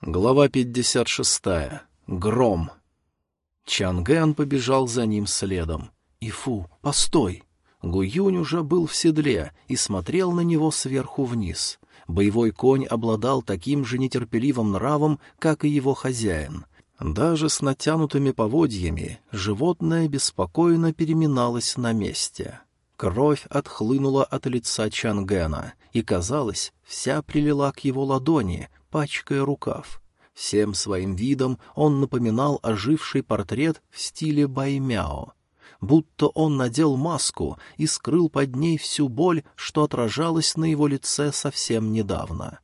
Глава 56. Гром. Чангэн побежал за ним следом. «Ифу, постой!» Гуюнь уже был в седле и смотрел на него сверху вниз. Боевой конь обладал таким же нетерпеливым нравом, как и его хозяин. Даже с натянутыми поводьями животное беспокойно переминалось на месте. Кровь отхлынула от лица Чангена, и, казалось, вся прилила к его ладони, пачкая рукав. Всем своим видом он напоминал оживший портрет в стиле баймяо. Будто он надел маску и скрыл под ней всю боль, что отражалась на его лице совсем недавно.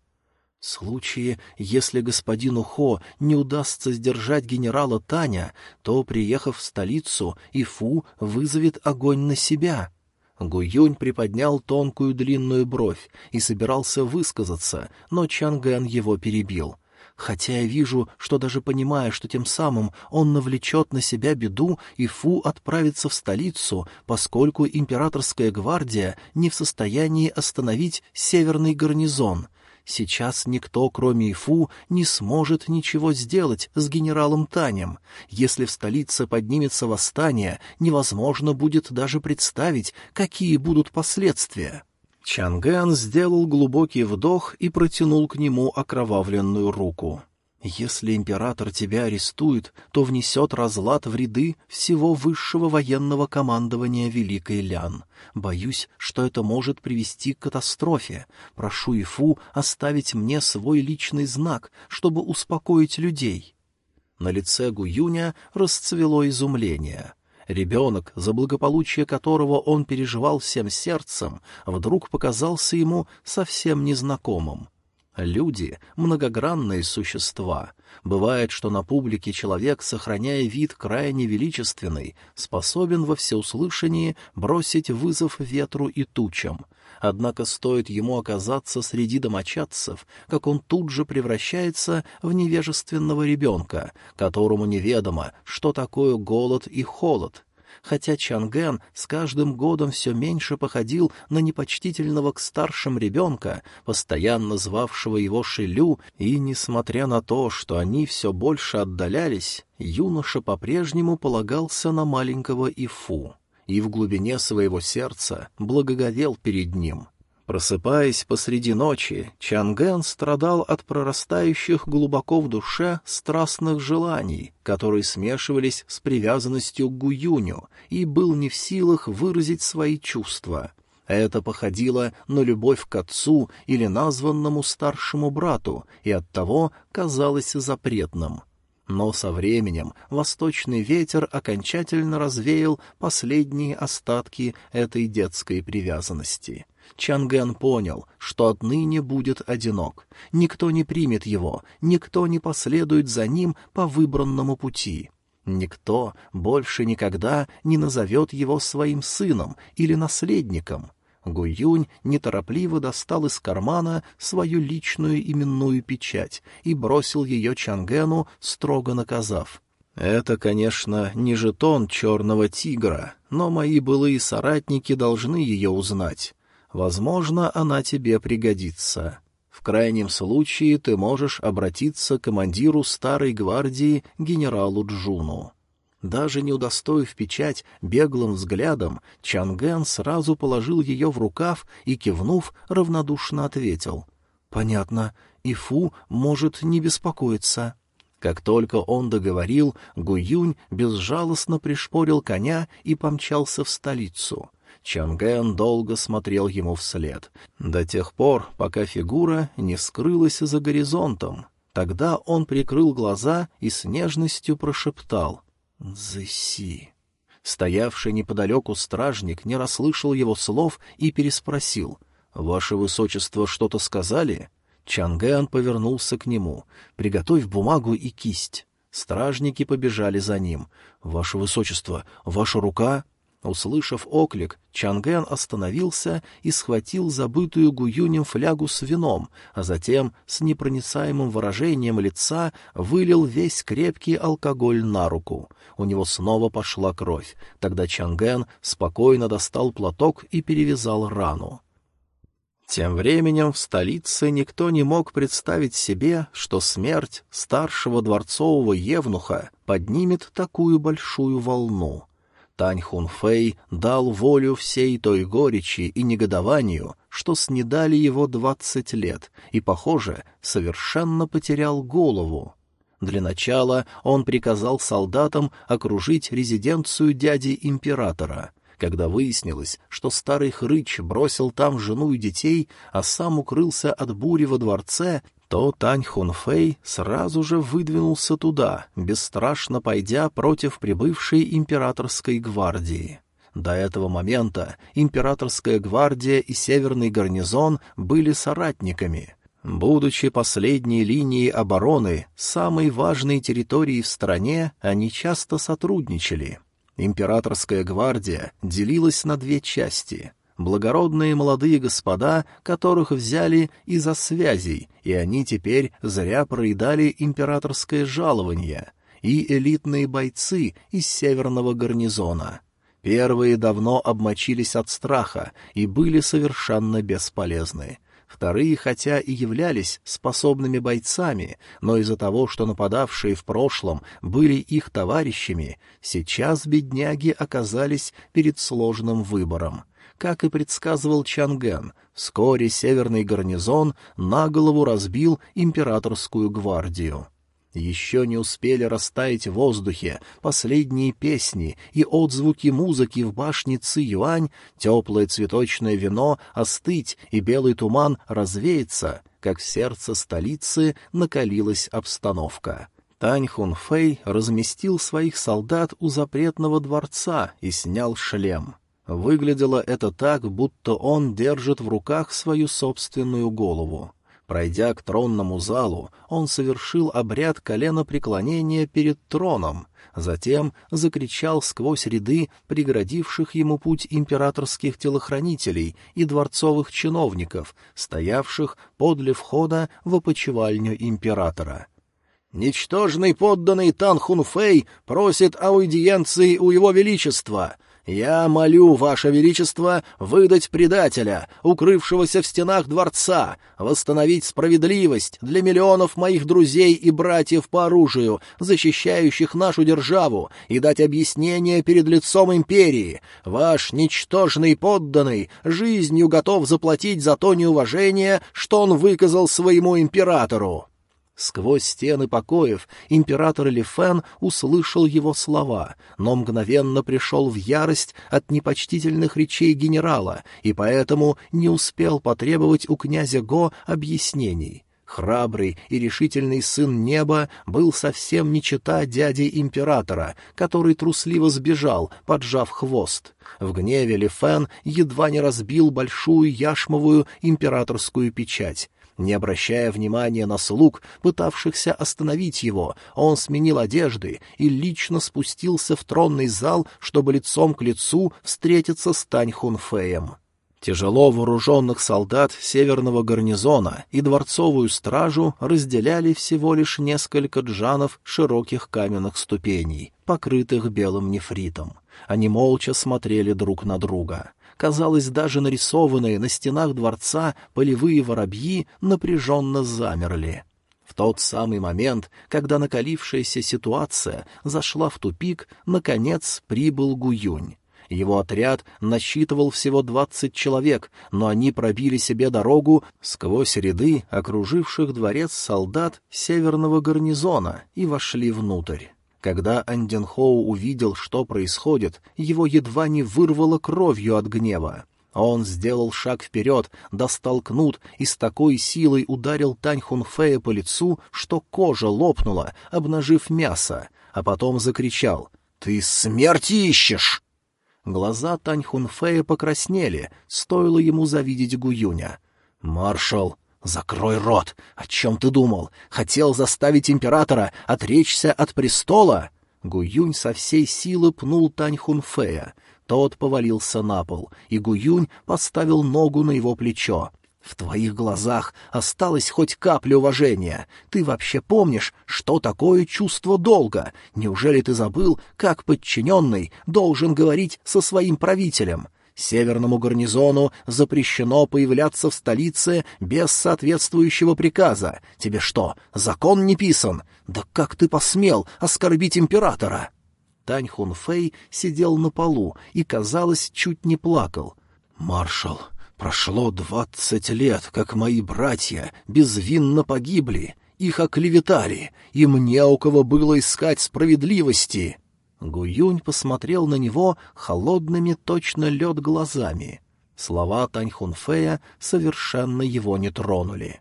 В случае, если господину Хо не удастся сдержать генерала Таня, то, приехав в столицу, Ифу вызовет огонь на себя — Гуюнь приподнял тонкую длинную бровь и собирался высказаться, но Чангэн его перебил. Хотя я вижу, что даже понимая, что тем самым он навлечет на себя беду, и Фу отправится в столицу, поскольку императорская гвардия не в состоянии остановить северный гарнизон — Сейчас никто, кроме Ифу, не сможет ничего сделать с генералом Танем. Если в столице поднимется восстание, невозможно будет даже представить, какие будут последствия. Чангэн сделал глубокий вдох и протянул к нему окровавленную руку. Если император тебя арестует, то внесет разлад в ряды всего высшего военного командования Великой Лян. Боюсь, что это может привести к катастрофе. Прошу Ифу оставить мне свой личный знак, чтобы успокоить людей». На лице Гуюня расцвело изумление. Ребенок, за благополучие которого он переживал всем сердцем, вдруг показался ему совсем незнакомым. Люди — многогранные существа. Бывает, что на публике человек, сохраняя вид крайне величественный, способен во всеуслышании бросить вызов ветру и тучам. Однако стоит ему оказаться среди домочадцев, как он тут же превращается в невежественного ребенка, которому неведомо, что такое голод и холод — хотя Чанген с каждым годом все меньше походил на непочтительного к старшим ребенка, постоянно звавшего его Шилю, и, несмотря на то, что они все больше отдалялись, юноша по-прежнему полагался на маленького Ифу и в глубине своего сердца благоговел перед ним — Просыпаясь посреди ночи, Чангэн страдал от прорастающих глубоко в душе страстных желаний, которые смешивались с привязанностью к Гуюню, и был не в силах выразить свои чувства. Это походило на любовь к отцу или названному старшему брату, и оттого казалось запретным. Но со временем восточный ветер окончательно развеял последние остатки этой детской привязанности — Чангэн понял, что отныне будет одинок. Никто не примет его, никто не последует за ним по выбранному пути. Никто больше никогда не назовет его своим сыном или наследником. Гуюнь неторопливо достал из кармана свою личную именную печать и бросил ее Чангену, строго наказав. «Это, конечно, не жетон черного тигра, но мои былые соратники должны ее узнать. Возможно, она тебе пригодится. В крайнем случае ты можешь обратиться к командиру старой гвардии генералу Джуну. Даже не удостоив печать беглым взглядом, Чанген сразу положил ее в рукав и, кивнув, равнодушно ответил. «Понятно, Ифу может не беспокоиться». Как только он договорил, Гуюнь безжалостно пришпорил коня и помчался в столицу. Чангэн долго смотрел ему вслед, до тех пор, пока фигура не скрылась за горизонтом. Тогда он прикрыл глаза и с нежностью прошептал «Зыси». Стоявший неподалеку стражник не расслышал его слов и переспросил «Ваше высочество что-то сказали?» Чангэн повернулся к нему. «Приготовь бумагу и кисть». Стражники побежали за ним. «Ваше высочество, ваша рука...» Услышав оклик, Чанген остановился и схватил забытую Гуюнем флягу с вином, а затем с непроницаемым выражением лица вылил весь крепкий алкоголь на руку. У него снова пошла кровь. Тогда Чанген спокойно достал платок и перевязал рану. Тем временем в столице никто не мог представить себе, что смерть старшего дворцового евнуха поднимет такую большую волну. Тань Хунфэй дал волю всей той горечи и негодованию, что снедали его двадцать лет, и, похоже, совершенно потерял голову. Для начала он приказал солдатам окружить резиденцию дяди императора — когда выяснилось, что старый хрыч бросил там жену и детей, а сам укрылся от бури во дворце, то Тань Хунфэй сразу же выдвинулся туда, бесстрашно пойдя против прибывшей императорской гвардии. До этого момента императорская гвардия и северный гарнизон были соратниками. Будучи последней линией обороны, самой важной территорией в стране, они часто сотрудничали — Императорская гвардия делилась на две части. Благородные молодые господа, которых взяли из-за связей, и они теперь зря проедали императорское жалование, и элитные бойцы из северного гарнизона. Первые давно обмочились от страха и были совершенно бесполезны. Вторые, хотя и являлись способными бойцами, но из-за того, что нападавшие в прошлом были их товарищами, сейчас бедняги оказались перед сложным выбором. Как и предсказывал Чанген, вскоре северный гарнизон на голову разбил императорскую гвардию. Еще не успели растаять в воздухе последние песни и отзвуки музыки в башне Ци-Юань, теплое цветочное вино остыть и белый туман развеяться, как в сердце столицы накалилась обстановка. Тань Хунфэй разместил своих солдат у запретного дворца и снял шлем. Выглядело это так, будто он держит в руках свою собственную голову. Пройдя к тронному залу, он совершил обряд коленопреклонения перед троном, затем закричал сквозь ряды преградивших ему путь императорских телохранителей и дворцовых чиновников, стоявших подле входа в опочивальню императора. «Ничтожный подданный Тан Хунфэй просит аудиенции у его величества!» Я молю, Ваше Величество, выдать предателя, укрывшегося в стенах дворца, восстановить справедливость для миллионов моих друзей и братьев по оружию, защищающих нашу державу, и дать объяснение перед лицом империи. Ваш ничтожный подданный жизнью готов заплатить за то неуважение, что он выказал своему императору. Сквозь стены покоев император Лифен услышал его слова, но мгновенно пришел в ярость от непочтительных речей генерала и поэтому не успел потребовать у князя Го объяснений. Храбрый и решительный сын неба был совсем не чета дяди императора, который трусливо сбежал, поджав хвост. В гневе Лифен едва не разбил большую яшмовую императорскую печать, не обращая внимания на слуг, пытавшихся остановить его, он сменил одежды и лично спустился в тронный зал, чтобы лицом к лицу встретиться с Тань Хунфеем. Тяжело вооруженных солдат северного гарнизона и дворцовую стражу разделяли всего лишь несколько джанов широких каменных ступеней, покрытых белым нефритом. Они молча смотрели друг на друга. Казалось, даже нарисованные на стенах дворца полевые воробьи напряженно замерли. В тот самый момент, когда накалившаяся ситуация зашла в тупик, наконец прибыл Гуюнь. Его отряд насчитывал всего двадцать человек, но они пробили себе дорогу сквозь ряды окруживших дворец солдат северного гарнизона и вошли внутрь. Когда Анденхоу увидел, что происходит, его едва не вырвало кровью от гнева. Он сделал шаг вперед, достал кнут и с такой силой ударил Тань Хунфея по лицу, что кожа лопнула, обнажив мясо, а потом закричал «Ты смерти ищешь!» Глаза Тань Хунфея покраснели, стоило ему завидеть Гуюня. «Маршал, «Закрой рот! О чем ты думал? Хотел заставить императора отречься от престола?» Гуюнь со всей силы пнул Тань Хунфея. Тот повалился на пол, и Гуюнь поставил ногу на его плечо. «В твоих глазах осталась хоть капля уважения. Ты вообще помнишь, что такое чувство долга? Неужели ты забыл, как подчиненный должен говорить со своим правителем? Северному гарнизону запрещено появляться в столице без соответствующего приказа. Тебе что, закон не писан? Да как ты посмел оскорбить императора?» Тань Хунфэй сидел на полу и, казалось, чуть не плакал. «Маршал, прошло двадцать лет, как мои братья безвинно погибли. Их оклеветали, и мне у кого было искать справедливости». Гуюнь посмотрел на него холодными точно лед глазами. Слова Тань Хунфэя совершенно его не тронули.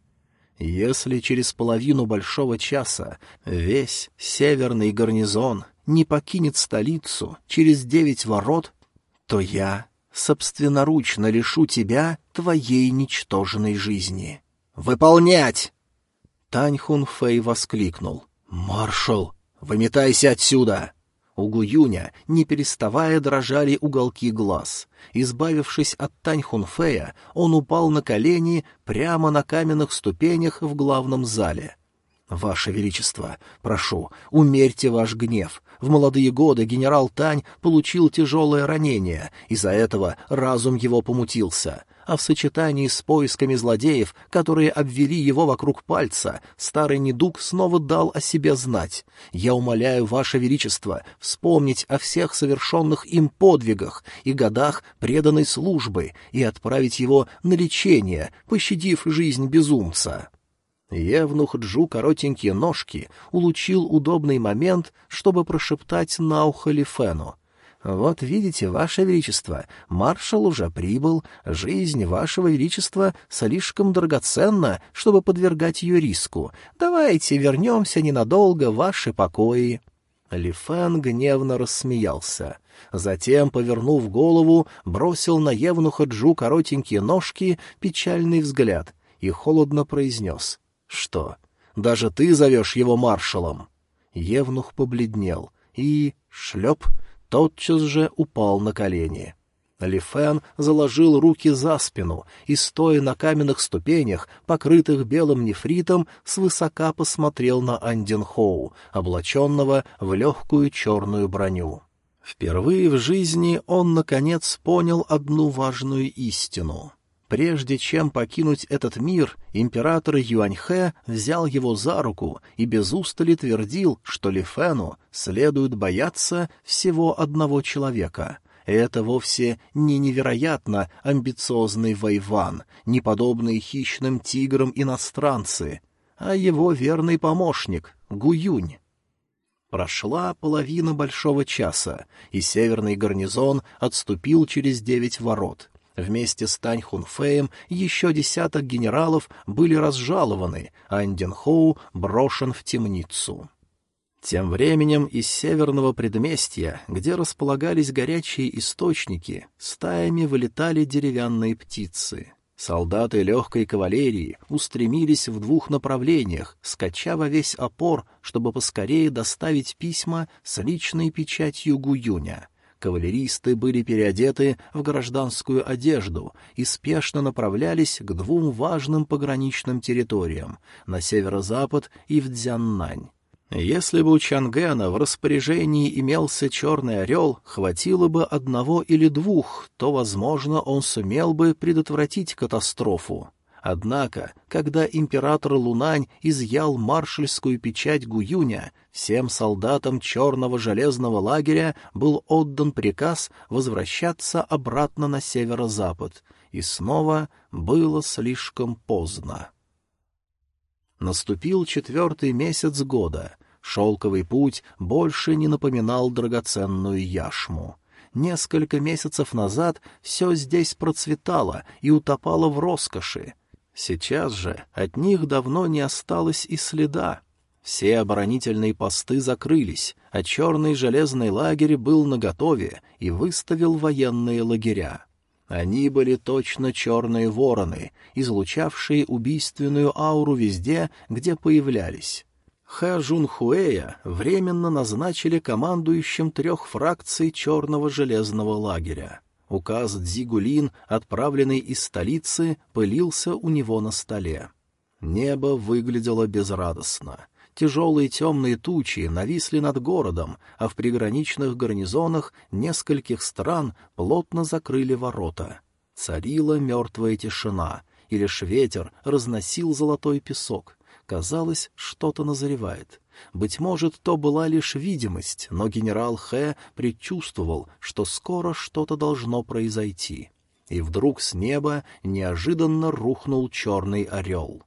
Если через половину большого часа весь северный гарнизон не покинет столицу через девять ворот, то я собственноручно лишу тебя твоей ничтожной жизни. «Выполнять!» Тань Хунфэй воскликнул. «Маршал, выметайся отсюда!» У Гуюня, не переставая, дрожали уголки глаз. Избавившись от Тань Хунфея, он упал на колени прямо на каменных ступенях в главном зале. «Ваше Величество, прошу, умерьте ваш гнев. В молодые годы генерал Тань получил тяжелое ранение, из-за этого разум его помутился а в сочетании с поисками злодеев, которые обвели его вокруг пальца, старый недуг снова дал о себе знать. Я умоляю, Ваше Величество, вспомнить о всех совершенных им подвигах и годах преданной службы и отправить его на лечение, пощадив жизнь безумца». Евнух Джу коротенькие ножки улучил удобный момент, чтобы прошептать на ухо Лифену. «Вот видите, Ваше Величество, маршал уже прибыл, жизнь Вашего Величества слишком драгоценна, чтобы подвергать ее риску. Давайте вернемся ненадолго в ваши покои». Лифен гневно рассмеялся. Затем, повернув голову, бросил на Евнуха Джу коротенькие ножки печальный взгляд и холодно произнес. «Что, даже ты зовешь его маршалом?» Евнух побледнел и... шлеп — тотчас же упал на колени. Лифен заложил руки за спину и, стоя на каменных ступенях, покрытых белым нефритом, свысока посмотрел на Анденхоу, облаченного в легкую черную броню. Впервые в жизни он, наконец, понял одну важную истину — Прежде чем покинуть этот мир, император Юаньхэ взял его за руку и без устали твердил, что Лифену следует бояться всего одного человека. Это вовсе не невероятно амбициозный Вайван, не подобные хищным тиграм иностранцы, а его верный помощник — Гуюнь. Прошла половина большого часа, и северный гарнизон отступил через девять ворот — Вместе с Тань Хунфеем еще десяток генералов были разжалованы, а Анденхоу брошен в темницу. Тем временем из северного предместья, где располагались горячие источники, стаями вылетали деревянные птицы. Солдаты легкой кавалерии устремились в двух направлениях, скача во весь опор, чтобы поскорее доставить письма с личной печатью Гуюня — Кавалеристы были переодеты в гражданскую одежду и спешно направлялись к двум важным пограничным территориям — на северо-запад и в Дзяннань. Если бы у Чангена в распоряжении имелся черный орел, хватило бы одного или двух, то, возможно, он сумел бы предотвратить катастрофу. Однако, когда император Лунань изъял маршальскую печать Гуюня, всем солдатам черного железного лагеря был отдан приказ возвращаться обратно на северо-запад, и снова было слишком поздно. Наступил четвертый месяц года. Шелковый путь больше не напоминал драгоценную яшму. Несколько месяцев назад все здесь процветало и утопало в роскоши, Сейчас же от них давно не осталось и следа. Все оборонительные посты закрылись, а черный железный лагерь был наготове и выставил военные лагеря. Они были точно черные вороны, излучавшие убийственную ауру везде, где появлялись. Хэ Жунхуэя временно назначили командующим трех фракций черного железного лагеря. Указ Дзигулин, отправленный из столицы, пылился у него на столе. Небо выглядело безрадостно. тяжелые темные тучи нависли над городом, а в приграничных гарнизонах нескольких стран плотно закрыли ворота. Царила мертвая тишина, и лишь ветер разносил золотой песок. Казалось, что-то назревает. Быть может, то была лишь видимость, но генерал Хэ предчувствовал, что скоро что-то должно произойти. И вдруг с неба неожиданно рухнул черный орел.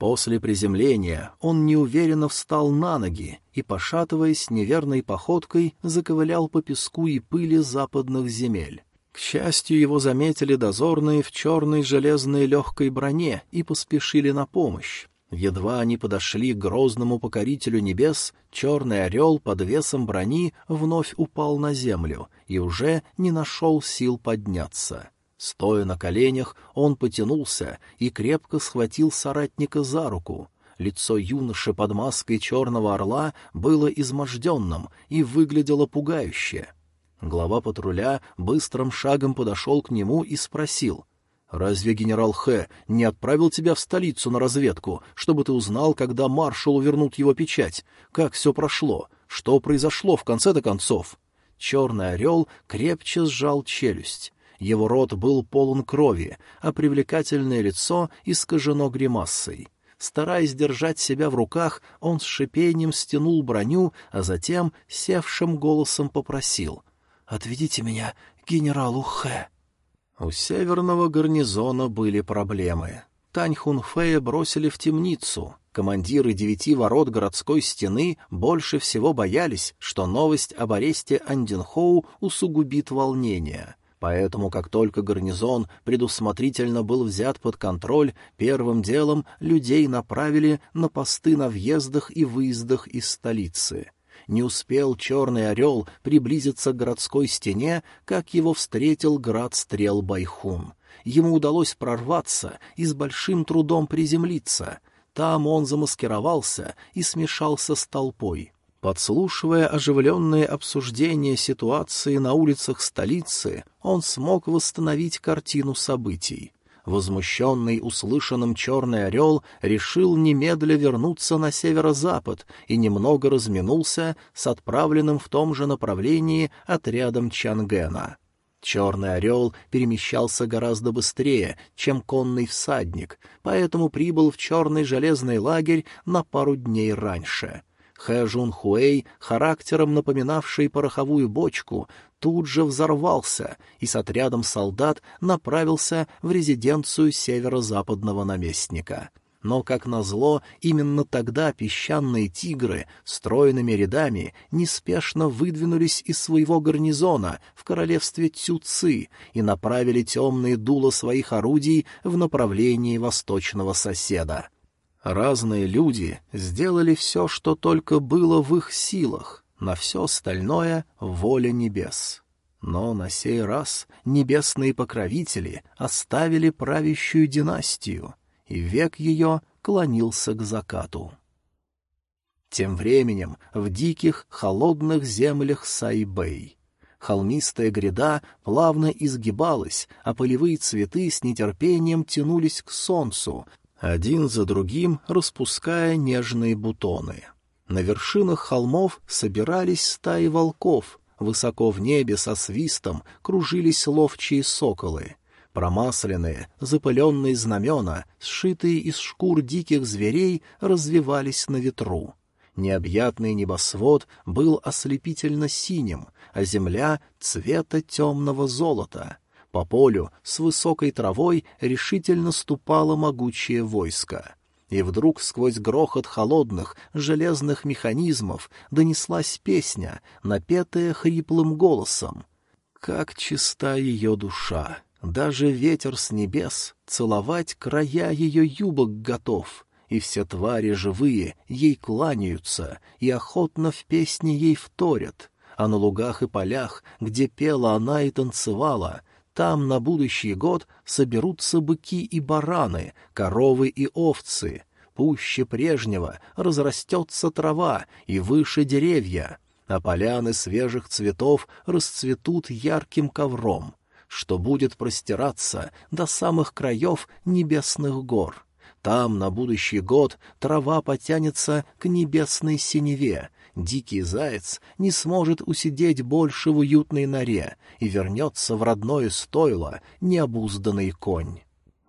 После приземления он неуверенно встал на ноги и, пошатываясь неверной походкой, заковылял по песку и пыли западных земель. К счастью, его заметили дозорные в черной железной легкой броне и поспешили на помощь. Едва они подошли к грозному покорителю небес, черный орел под весом брони вновь упал на землю и уже не нашел сил подняться. Стоя на коленях, он потянулся и крепко схватил соратника за руку. Лицо юноши под маской черного орла было изможденным и выглядело пугающе. Глава патруля быстрым шагом подошел к нему и спросил, Разве генерал Х. не отправил тебя в столицу на разведку, чтобы ты узнал, когда маршалу вернут его печать? Как все прошло? Что произошло в конце-то концов?» Черный орел крепче сжал челюсть. Его рот был полон крови, а привлекательное лицо искажено гримассой. Стараясь держать себя в руках, он с шипением стянул броню, а затем севшим голосом попросил «Отведите меня к генералу Хэ». У северного гарнизона были проблемы. Тань Хунфея бросили в темницу. Командиры девяти ворот городской стены больше всего боялись, что новость об аресте Андинхоу усугубит волнение. Поэтому, как только гарнизон предусмотрительно был взят под контроль, первым делом людей направили на посты на въездах и выездах из столицы. Не успел черный орел приблизиться к городской стене, как его встретил град стрел Байхун. Ему удалось прорваться и с большим трудом приземлиться. Там он замаскировался и смешался с толпой. Подслушивая оживленные обсуждения ситуации на улицах столицы, он смог восстановить картину событий. Возмущенный услышанным черный орел решил немедля вернуться на северо-запад и немного разминулся с отправленным в том же направлении отрядом Чангена. Черный орел перемещался гораздо быстрее, чем конный всадник, поэтому прибыл в черный железный лагерь на пару дней раньше — Хэ Жун Хуэй, характером напоминавший пороховую бочку, тут же взорвался и с отрядом солдат направился в резиденцию северо-западного наместника. Но, как назло, именно тогда песчаные тигры стройными рядами неспешно выдвинулись из своего гарнизона в королевстве Цюци и направили темные дула своих орудий в направлении восточного соседа. Разные люди сделали все, что только было в их силах, на все остальное — воля небес. Но на сей раз небесные покровители оставили правящую династию, и век ее клонился к закату. Тем временем в диких, холодных землях Сайбэй холмистая гряда плавно изгибалась, а полевые цветы с нетерпением тянулись к солнцу, один за другим распуская нежные бутоны. На вершинах холмов собирались стаи волков, высоко в небе со свистом кружились ловчие соколы. Промасленные, запыленные знамена, сшитые из шкур диких зверей, развивались на ветру. Необъятный небосвод был ослепительно синим, а земля — цвета темного золота. По полю с высокой травой решительно ступало могучее войско и вдруг сквозь грохот холодных железных механизмов донеслась песня, напетая хриплым голосом. Как чиста ее душа! Даже ветер с небес целовать края ее юбок готов, и все твари живые ей кланяются и охотно в песне ей вторят, а на лугах и полях, где пела она и танцевала, там на будущий год соберутся быки и бараны, коровы и овцы. Пуще прежнего разрастется трава и выше деревья, а поляны свежих цветов расцветут ярким ковром, что будет простираться до самых краев небесных гор. Там на будущий год трава потянется к небесной синеве, дикий заяц не сможет усидеть больше в уютной норе и вернется в родное стойло необузданный конь.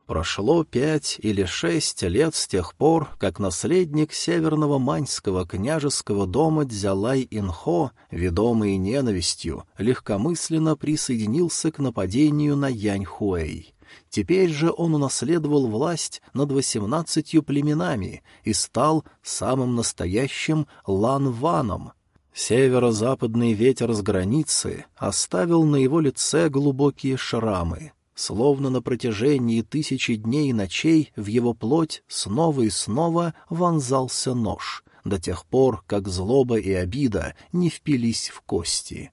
Прошло пять или шесть лет с тех пор, как наследник северного маньского княжеского дома Дзялай-Инхо, ведомый ненавистью, легкомысленно присоединился к нападению на Яньхуэй. Теперь же он унаследовал власть над восемнадцатью племенами и стал самым настоящим Лан-Ваном. Северо-западный ветер с границы оставил на его лице глубокие шрамы. Словно на протяжении тысячи дней и ночей в его плоть снова и снова вонзался нож, до тех пор, как злоба и обида не впились в кости.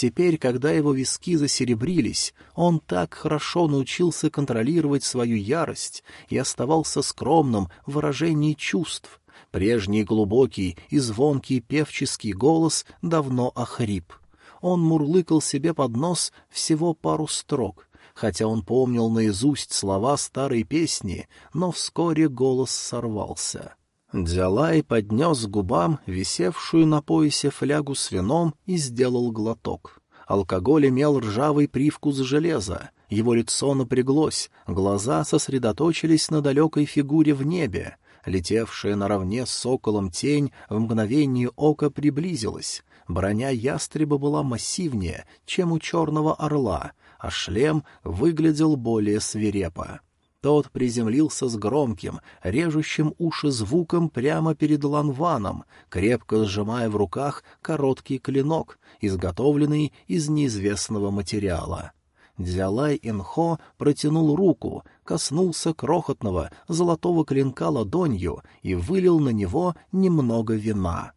Теперь, когда его виски засеребрились, он так хорошо научился контролировать свою ярость и оставался скромным в выражении чувств. Прежний глубокий и звонкий певческий голос давно охрип. Он мурлыкал себе под нос всего пару строк, хотя он помнил наизусть слова старой песни, но вскоре голос сорвался. Дзялай поднес к губам висевшую на поясе флягу с вином и сделал глоток. Алкоголь имел ржавый привкус железа, его лицо напряглось, глаза сосредоточились на далекой фигуре в небе. Летевшая наравне с соколом тень в мгновение ока приблизилась. Броня ястреба была массивнее, чем у черного орла, а шлем выглядел более свирепо. Тот приземлился с громким, режущим уши звуком прямо перед Ланваном, крепко сжимая в руках короткий клинок, изготовленный из неизвестного материала. Дзялай Инхо протянул руку, коснулся крохотного золотого клинка ладонью и вылил на него немного вина.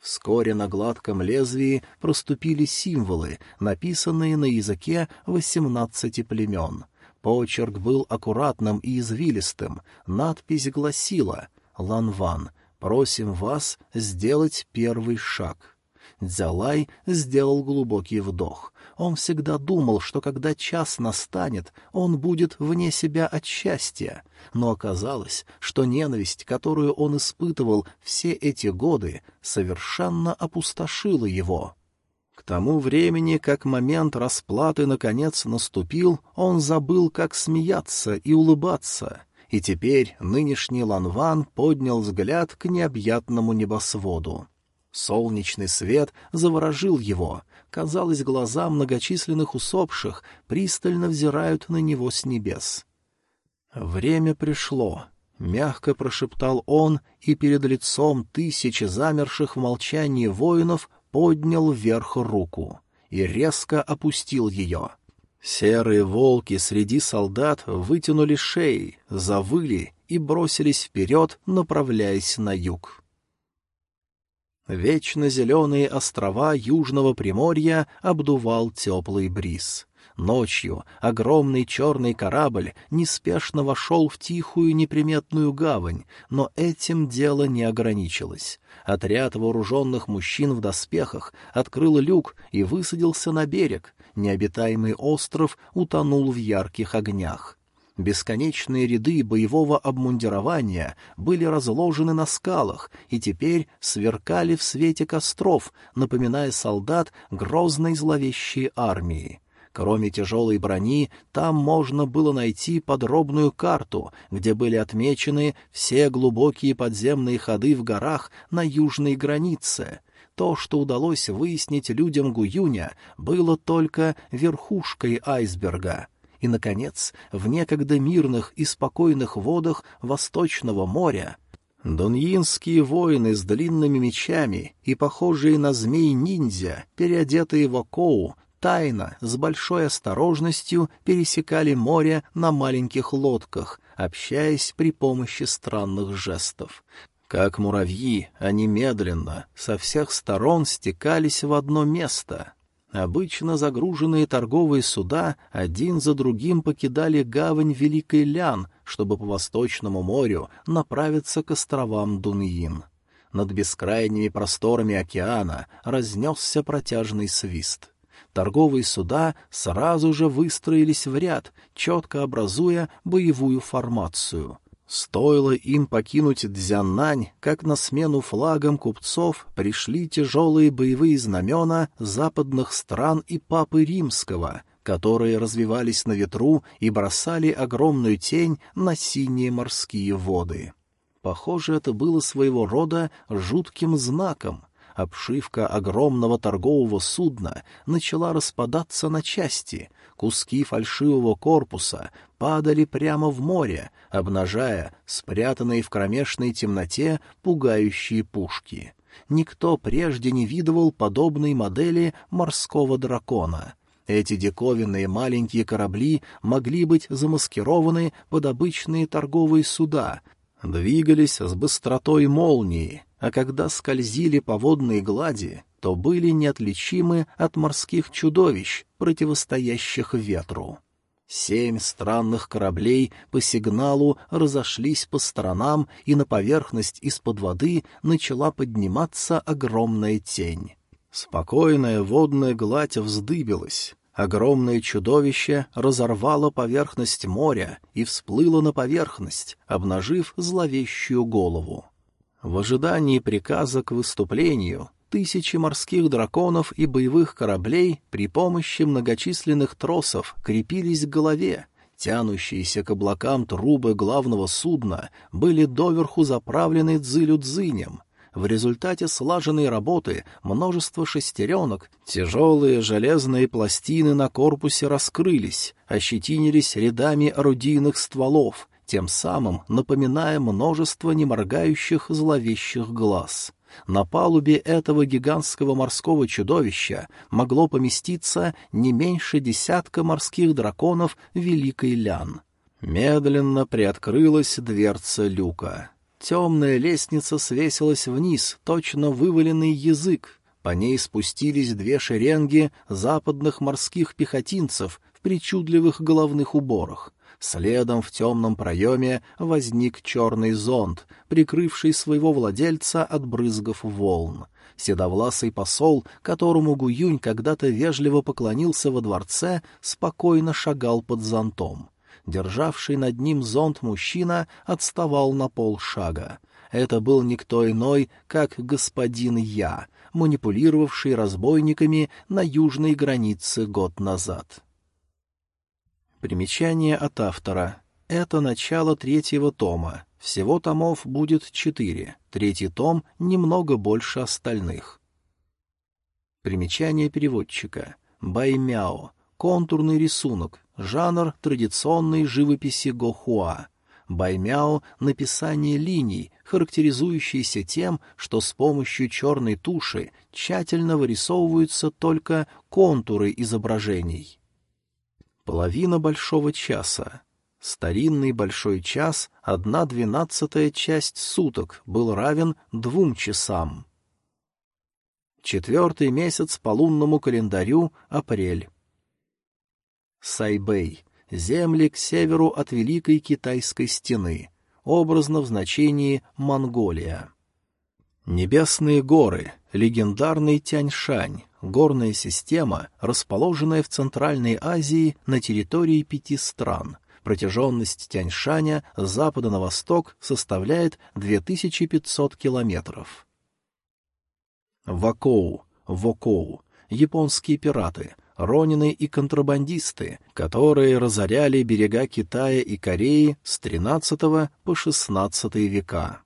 Вскоре на гладком лезвии проступили символы, написанные на языке восемнадцати племен — Почерк был аккуратным и извилистым. Надпись гласила «Ланван, просим вас сделать первый шаг». Дзялай сделал глубокий вдох. Он всегда думал, что когда час настанет, он будет вне себя от счастья. Но оказалось, что ненависть, которую он испытывал все эти годы, совершенно опустошила его. К тому времени, как момент расплаты наконец наступил, он забыл, как смеяться и улыбаться, и теперь нынешний Ланван поднял взгляд к необъятному небосводу. Солнечный свет заворожил его. Казалось, глаза многочисленных усопших пристально взирают на него с небес. «Время пришло», — мягко прошептал он, и перед лицом тысячи замерших в молчании воинов поднял вверх руку и резко опустил ее. Серые волки среди солдат вытянули шеи, завыли и бросились вперед, направляясь на юг. Вечно зеленые острова Южного Приморья обдувал теплый бриз. Ночью огромный черный корабль неспешно вошел в тихую неприметную гавань, но этим дело не ограничилось. Отряд вооруженных мужчин в доспехах открыл люк и высадился на берег. Необитаемый остров утонул в ярких огнях. Бесконечные ряды боевого обмундирования были разложены на скалах и теперь сверкали в свете костров, напоминая солдат грозной зловещей армии. Кроме тяжелой брони, там можно было найти подробную карту, где были отмечены все глубокие подземные ходы в горах на южной границе. То, что удалось выяснить людям Гуюня, было только верхушкой айсберга. И, наконец, в некогда мирных и спокойных водах Восточного моря — Доньинские воины с длинными мечами и похожие на змей-ниндзя, переодетые в окоу, тайно, с большой осторожностью пересекали море на маленьких лодках, общаясь при помощи странных жестов. Как муравьи, они медленно, со всех сторон стекались в одно место. Обычно загруженные торговые суда один за другим покидали гавань Великой Лян, чтобы по Восточному морю направиться к островам Дуньин. Над бескрайними просторами океана разнесся протяжный свист. Торговые суда сразу же выстроились в ряд, четко образуя боевую формацию. Стоило им покинуть Дзяннань, как на смену флагам купцов пришли тяжелые боевые знамена западных стран и Папы Римского, которые развивались на ветру и бросали огромную тень на синие морские воды. Похоже, это было своего рода жутким знаком. Обшивка огромного торгового судна начала распадаться на части, куски фальшивого корпуса падали прямо в море, обнажая спрятанные в кромешной темноте пугающие пушки. Никто прежде не видывал подобной модели морского дракона. Эти диковинные маленькие корабли могли быть замаскированы под обычные торговые суда, двигались с быстротой молнии, а когда скользили по водной глади, то были неотличимы от морских чудовищ, противостоящих ветру. Семь странных кораблей по сигналу разошлись по сторонам, и на поверхность из-под воды начала подниматься огромная тень. Спокойная водная гладь вздыбилась. Огромное чудовище разорвало поверхность моря и всплыло на поверхность, обнажив зловещую голову. В ожидании приказа к выступлению тысячи морских драконов и боевых кораблей при помощи многочисленных тросов крепились к голове. Тянущиеся к облакам трубы главного судна были доверху заправлены дзылю-дзынем. В результате слаженной работы множество шестеренок, тяжелые железные пластины на корпусе раскрылись, ощетинились рядами орудийных стволов, тем самым напоминая множество неморгающих зловещих глаз. На палубе этого гигантского морского чудовища могло поместиться не меньше десятка морских драконов Великой Лян. Медленно приоткрылась дверца люка. Темная лестница свесилась вниз, точно вываленный язык. По ней спустились две шеренги западных морских пехотинцев в причудливых головных уборах. Следом в темном проеме возник черный зонт, прикрывший своего владельца от брызгов волн. Седовласый посол, которому Гуюнь когда-то вежливо поклонился во дворце, спокойно шагал под зонтом. Державший над ним зонт мужчина отставал на полшага. Это был никто иной, как господин Я, манипулировавший разбойниками на южной границе год назад. Примечание от автора. Это начало третьего тома. Всего томов будет четыре. Третий том немного больше остальных. Примечание переводчика. Баймяо. Контурный рисунок. Жанр традиционной живописи Гохуа. Баймяо — написание линий, характеризующиеся тем, что с помощью черной туши тщательно вырисовываются только контуры изображений. Половина большого часа. Старинный большой час, одна двенадцатая часть суток, был равен двум часам. Четвертый месяц по лунному календарю — апрель. Сайбэй. Земли к северу от Великой Китайской стены. Образно в значении Монголия. Небесные горы, легендарный Тяньшань, горная система, расположенная в Центральной Азии на территории пяти стран. Протяженность Тяньшаня с запада на восток составляет 2500 километров. Вакоу, Вокоу, японские пираты, ронины и контрабандисты, которые разоряли берега Китая и Кореи с XIII по XVI века.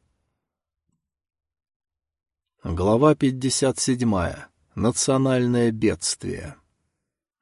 Глава 57. Национальное бедствие.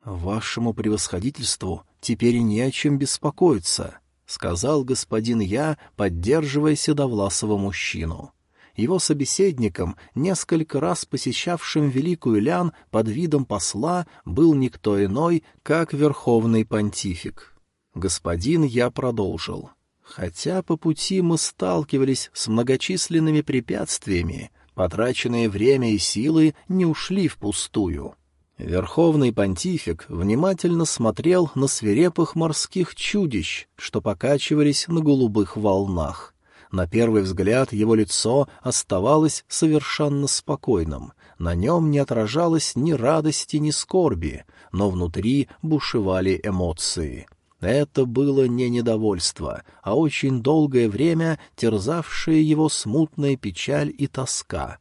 «Вашему превосходительству теперь не о чем беспокоиться», — сказал господин Я, поддерживая седовласого мужчину. Его собеседником, несколько раз посещавшим Великую Лян под видом посла, был никто иной, как Верховный Понтифик. Господин Я продолжил. «Хотя по пути мы сталкивались с многочисленными препятствиями, Потраченные время и силы не ушли впустую. Верховный понтифик внимательно смотрел на свирепых морских чудищ, что покачивались на голубых волнах. На первый взгляд его лицо оставалось совершенно спокойным, на нем не отражалось ни радости, ни скорби, но внутри бушевали эмоции. Это было не недовольство, а очень долгое время терзавшая его смутная печаль и тоска.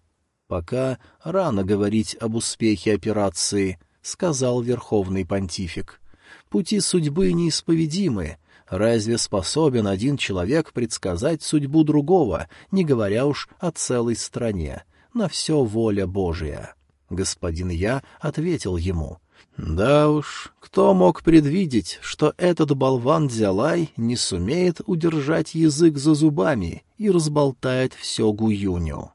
«Пока рано говорить об успехе операции», — сказал Верховный Понтифик. «Пути судьбы неисповедимы. Разве способен один человек предсказать судьбу другого, не говоря уж о целой стране? На все воля Божия». Господин Я ответил ему — да уж, кто мог предвидеть, что этот болван Дзялай не сумеет удержать язык за зубами и разболтает все Гуюню.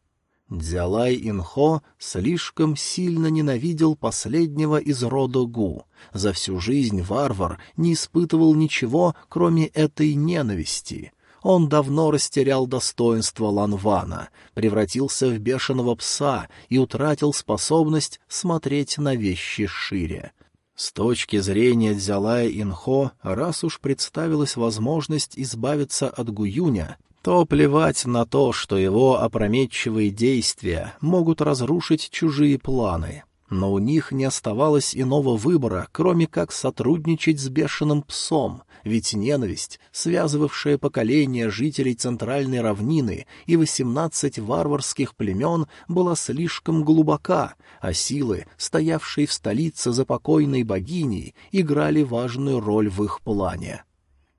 Дзялай Инхо слишком сильно ненавидел последнего из рода Гу. За всю жизнь варвар не испытывал ничего, кроме этой ненависти. Он давно растерял достоинство Ланвана, превратился в бешеного пса и утратил способность смотреть на вещи шире. С точки зрения Дзялая Инхо, раз уж представилась возможность избавиться от Гуюня, то плевать на то, что его опрометчивые действия могут разрушить чужие планы. Но у них не оставалось иного выбора, кроме как сотрудничать с бешеным псом, ведь ненависть, связывавшая поколения жителей Центральной равнины и восемнадцать варварских племен, была слишком глубока, а силы, стоявшие в столице за покойной богиней, играли важную роль в их плане.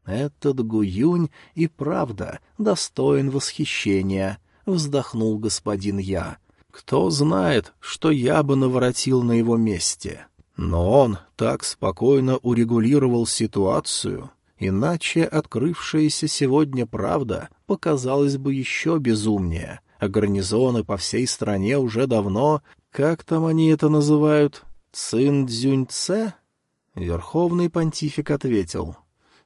«Этот Гуюнь и правда достоин восхищения», — вздохнул господин Я. «Кто знает, что я бы наворотил на его месте». Но он так спокойно урегулировал ситуацию, иначе открывшаяся сегодня правда показалась бы еще безумнее, а гарнизоны по всей стране уже давно, как там они это называют, цин-дзюнь-це? Верховный понтифик ответил.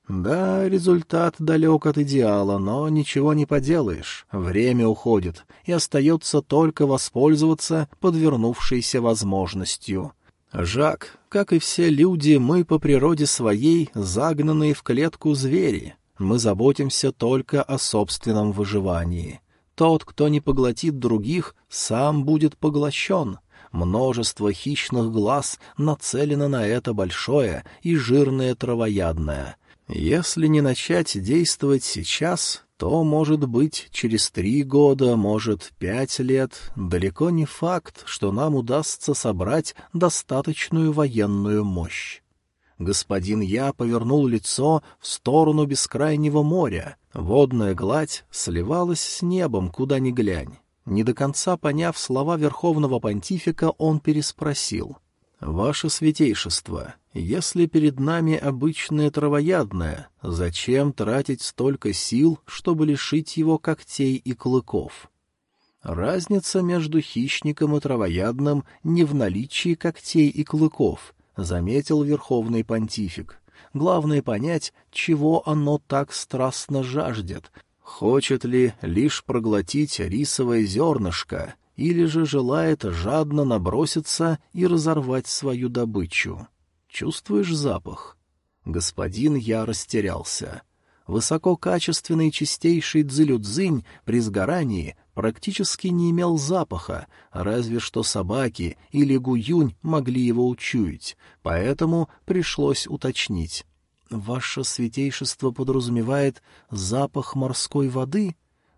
«Да, результат далек от идеала, но ничего не поделаешь. Время уходит, и остается только воспользоваться подвернувшейся возможностью. Жак, как и все люди, мы по природе своей загнанные в клетку звери. Мы заботимся только о собственном выживании. Тот, кто не поглотит других, сам будет поглощен. Множество хищных глаз нацелено на это большое и жирное травоядное. Если не начать действовать сейчас, то, может быть, через три года, может, пять лет, далеко не факт, что нам удастся собрать достаточную военную мощь. Господин Я повернул лицо в сторону бескрайнего моря. Водная гладь сливалась с небом, куда ни глянь. Не до конца поняв слова Верховного Понтифика, он переспросил. «Ваше Святейшество, если перед нами обычное травоядное, зачем тратить столько сил, чтобы лишить его когтей и клыков? Разница между хищником и травоядным не в наличии когтей и клыков, заметил Верховный Понтифик. Главное понять, чего оно так страстно жаждет. Хочет ли лишь проглотить рисовое зернышко, или же желает жадно наброситься и разорвать свою добычу? Чувствуешь запах? Господин я растерялся. Высококачественный чистейший дзылюдзынь при сгорании практически не имел запаха, разве что собаки или гуюнь могли его учуять, поэтому пришлось уточнить. «Ваше святейшество подразумевает запах морской воды?»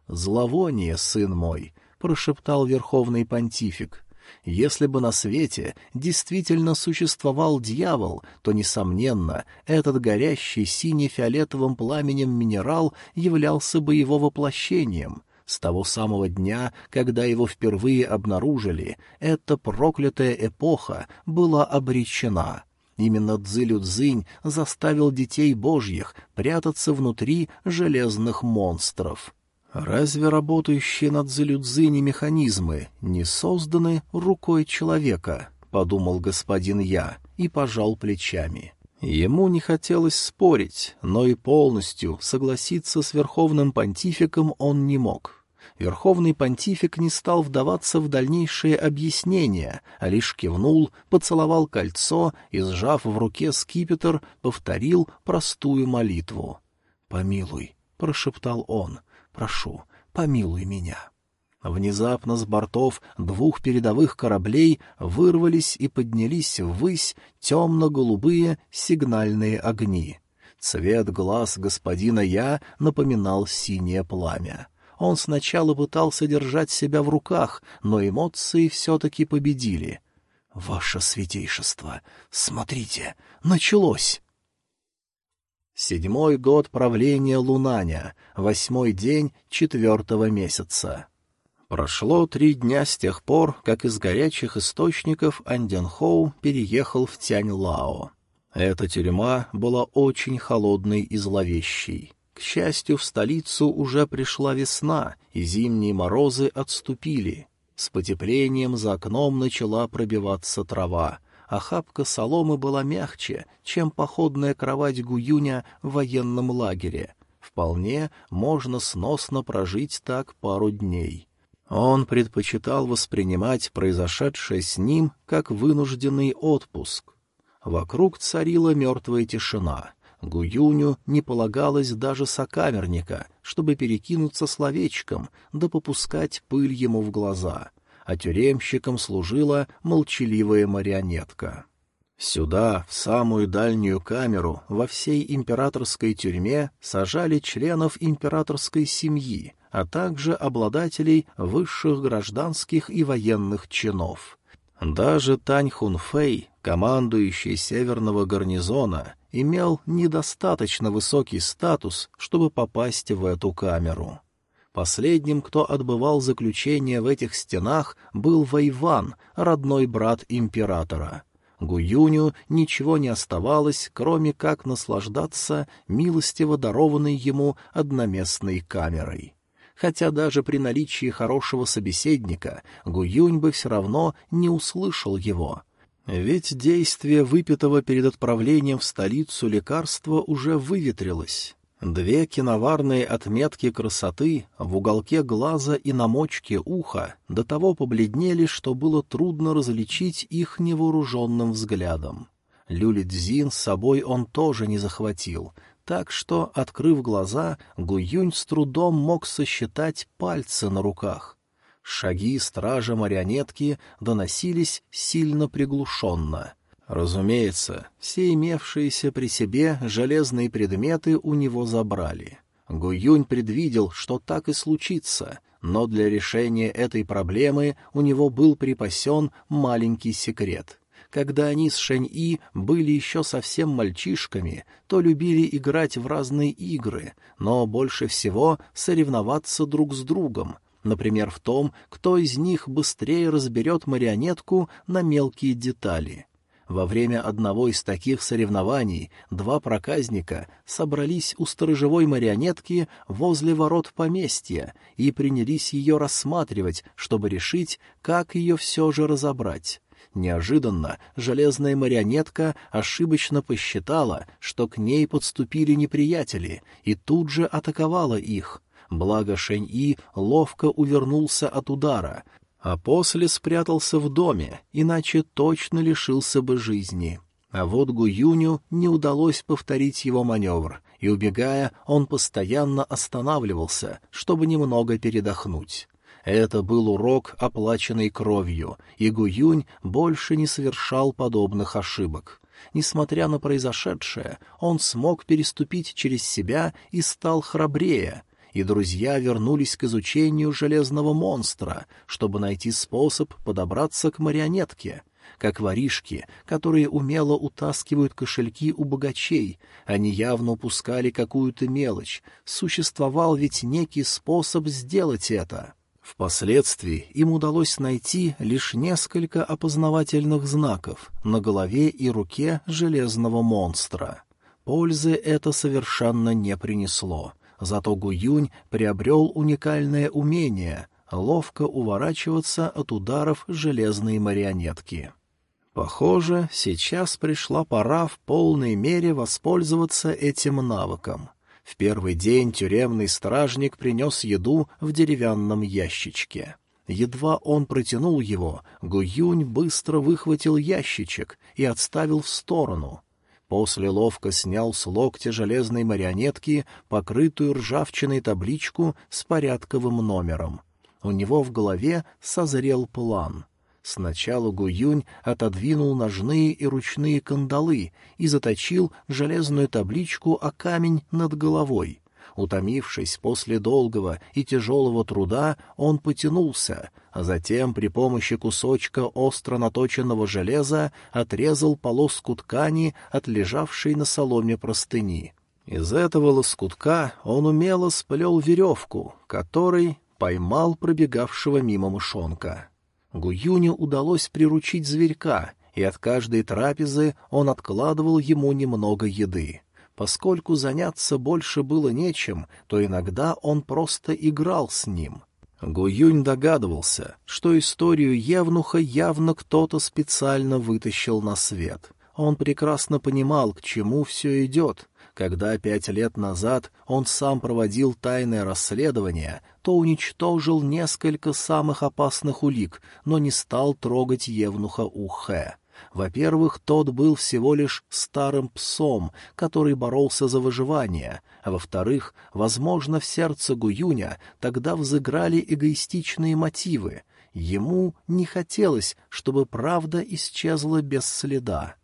«Зловоние, сын мой», — прошептал верховный понтифик. Если бы на свете действительно существовал дьявол, то, несомненно, этот горящий сине-фиолетовым пламенем минерал являлся бы его воплощением. С того самого дня, когда его впервые обнаружили, эта проклятая эпоха была обречена. Именно Цзилю-Цзинь заставил детей божьих прятаться внутри железных монстров. Разве работающие над Зелюдзини механизмы не созданы рукой человека? — подумал господин Я и пожал плечами. Ему не хотелось спорить, но и полностью согласиться с Верховным Понтификом он не мог. Верховный Понтифик не стал вдаваться в дальнейшие объяснения, а лишь кивнул, поцеловал кольцо и, сжав в руке скипетр, повторил простую молитву. «Помилуй», — прошептал он, Прошу, помилуй меня». Внезапно с бортов двух передовых кораблей вырвались и поднялись ввысь темно-голубые сигнальные огни. Цвет глаз господина Я напоминал синее пламя. Он сначала пытался держать себя в руках, но эмоции все-таки победили. «Ваше святейшество, смотрите, началось!» Седьмой год правления Лунаня, восьмой день четвертого месяца. Прошло три дня с тех пор, как из горячих источников Анденхоу переехал в Тянь-Лао. Эта тюрьма была очень холодной и зловещей. К счастью, в столицу уже пришла весна, и зимние морозы отступили. С потеплением за окном начала пробиваться трава, а хапка соломы была мягче, чем походная кровать Гуюня в военном лагере. Вполне можно сносно прожить так пару дней. Он предпочитал воспринимать произошедшее с ним как вынужденный отпуск. Вокруг царила мертвая тишина. Гуюню не полагалось даже сокамерника, чтобы перекинуться словечком, да попускать пыль ему в глаза — а тюремщиком служила молчаливая марионетка. Сюда, в самую дальнюю камеру, во всей императорской тюрьме сажали членов императорской семьи, а также обладателей высших гражданских и военных чинов. Даже Тань Хунфэй, командующий северного гарнизона, имел недостаточно высокий статус, чтобы попасть в эту камеру. Последним, кто отбывал заключение в этих стенах, был Вайван, родной брат императора. Гуюню ничего не оставалось, кроме как наслаждаться милостиво дарованной ему одноместной камерой. Хотя даже при наличии хорошего собеседника Гуюнь бы все равно не услышал его. Ведь действие выпитого перед отправлением в столицу лекарства уже выветрилось. Две киноварные отметки красоты в уголке глаза и на мочке уха до того побледнели, что было трудно различить их невооруженным взглядом. Люлидзин с собой он тоже не захватил, так что, открыв глаза, Гуюнь с трудом мог сосчитать пальцы на руках. Шаги стража-марионетки доносились сильно приглушенно. Разумеется, все имевшиеся при себе железные предметы у него забрали. Гуюнь предвидел, что так и случится, но для решения этой проблемы у него был припасен маленький секрет. Когда они с Шэнь-И были еще совсем мальчишками, то любили играть в разные игры, но больше всего соревноваться друг с другом, например, в том, кто из них быстрее разберет марионетку на мелкие детали. Во время одного из таких соревнований два проказника собрались у сторожевой марионетки возле ворот поместья и принялись ее рассматривать, чтобы решить, как ее все же разобрать. Неожиданно железная марионетка ошибочно посчитала, что к ней подступили неприятели, и тут же атаковала их. Благо Шэнь-И ловко увернулся от удара, а после спрятался в доме, иначе точно лишился бы жизни. А вот Гуюню не удалось повторить его маневр, и, убегая, он постоянно останавливался, чтобы немного передохнуть. Это был урок, оплаченный кровью, и Гуюнь больше не совершал подобных ошибок. Несмотря на произошедшее, он смог переступить через себя и стал храбрее, и друзья вернулись к изучению железного монстра, чтобы найти способ подобраться к марионетке. Как воришки, которые умело утаскивают кошельки у богачей, они явно упускали какую-то мелочь. Существовал ведь некий способ сделать это. Впоследствии им удалось найти лишь несколько опознавательных знаков на голове и руке железного монстра. Пользы это совершенно не принесло — Зато Гуюнь приобрел уникальное умение — ловко уворачиваться от ударов железной марионетки. Похоже, сейчас пришла пора в полной мере воспользоваться этим навыком. В первый день тюремный стражник принес еду в деревянном ящичке. Едва он протянул его, Гуюнь быстро выхватил ящичек и отставил в сторону — После ловко снял с локтя железной марионетки покрытую ржавчиной табличку с порядковым номером. У него в голове созрел план. Сначала Гуюнь отодвинул ножные и ручные кандалы и заточил железную табличку о камень над головой. Утомившись после долгого и тяжелого труда, он потянулся, а затем при помощи кусочка остро наточенного железа отрезал полоску ткани от лежавшей на соломе простыни. Из этого лоскутка он умело сплел веревку, которой поймал пробегавшего мимо мышонка. Гуюню удалось приручить зверька, и от каждой трапезы он откладывал ему немного еды. Поскольку заняться больше было нечем, то иногда он просто играл с ним. Гуюнь догадывался, что историю Евнуха явно кто-то специально вытащил на свет. Он прекрасно понимал, к чему все идет. Когда пять лет назад он сам проводил тайное расследование, то уничтожил несколько самых опасных улик, но не стал трогать Евнуха Ухэ. Во-первых, тот был всего лишь старым псом, который боролся за выживание, а во-вторых, возможно, в сердце Гуюня тогда взыграли эгоистичные мотивы. Ему не хотелось, чтобы правда исчезла без следа.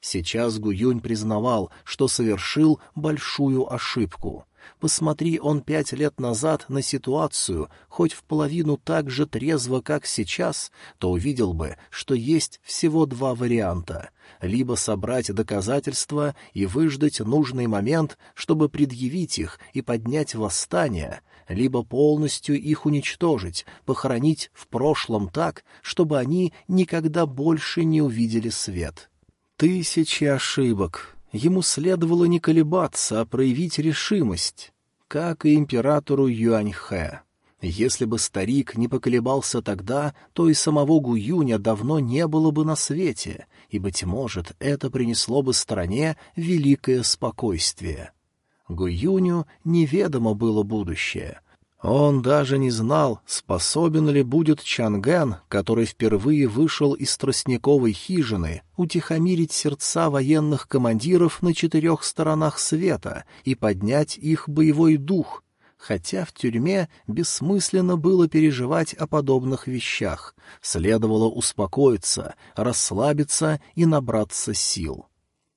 Сейчас Гуюнь признавал, что совершил большую ошибку. Посмотри он пять лет назад на ситуацию, хоть в половину так же трезво, как сейчас, то увидел бы, что есть всего два варианта. Либо собрать доказательства и выждать нужный момент, чтобы предъявить их и поднять восстание, либо полностью их уничтожить, похоронить в прошлом так, чтобы они никогда больше не увидели свет. Тысячи ошибок, Ему следовало не колебаться, а проявить решимость, как и императору Юаньхэ. Если бы старик не поколебался тогда, то и самого Гуюня давно не было бы на свете, и, быть может, это принесло бы стране великое спокойствие. Гуюню неведомо было будущее — он даже не знал, способен ли будет Чангэн, который впервые вышел из тростниковой хижины, утихомирить сердца военных командиров на четырех сторонах света и поднять их боевой дух, хотя в тюрьме бессмысленно было переживать о подобных вещах, следовало успокоиться, расслабиться и набраться сил.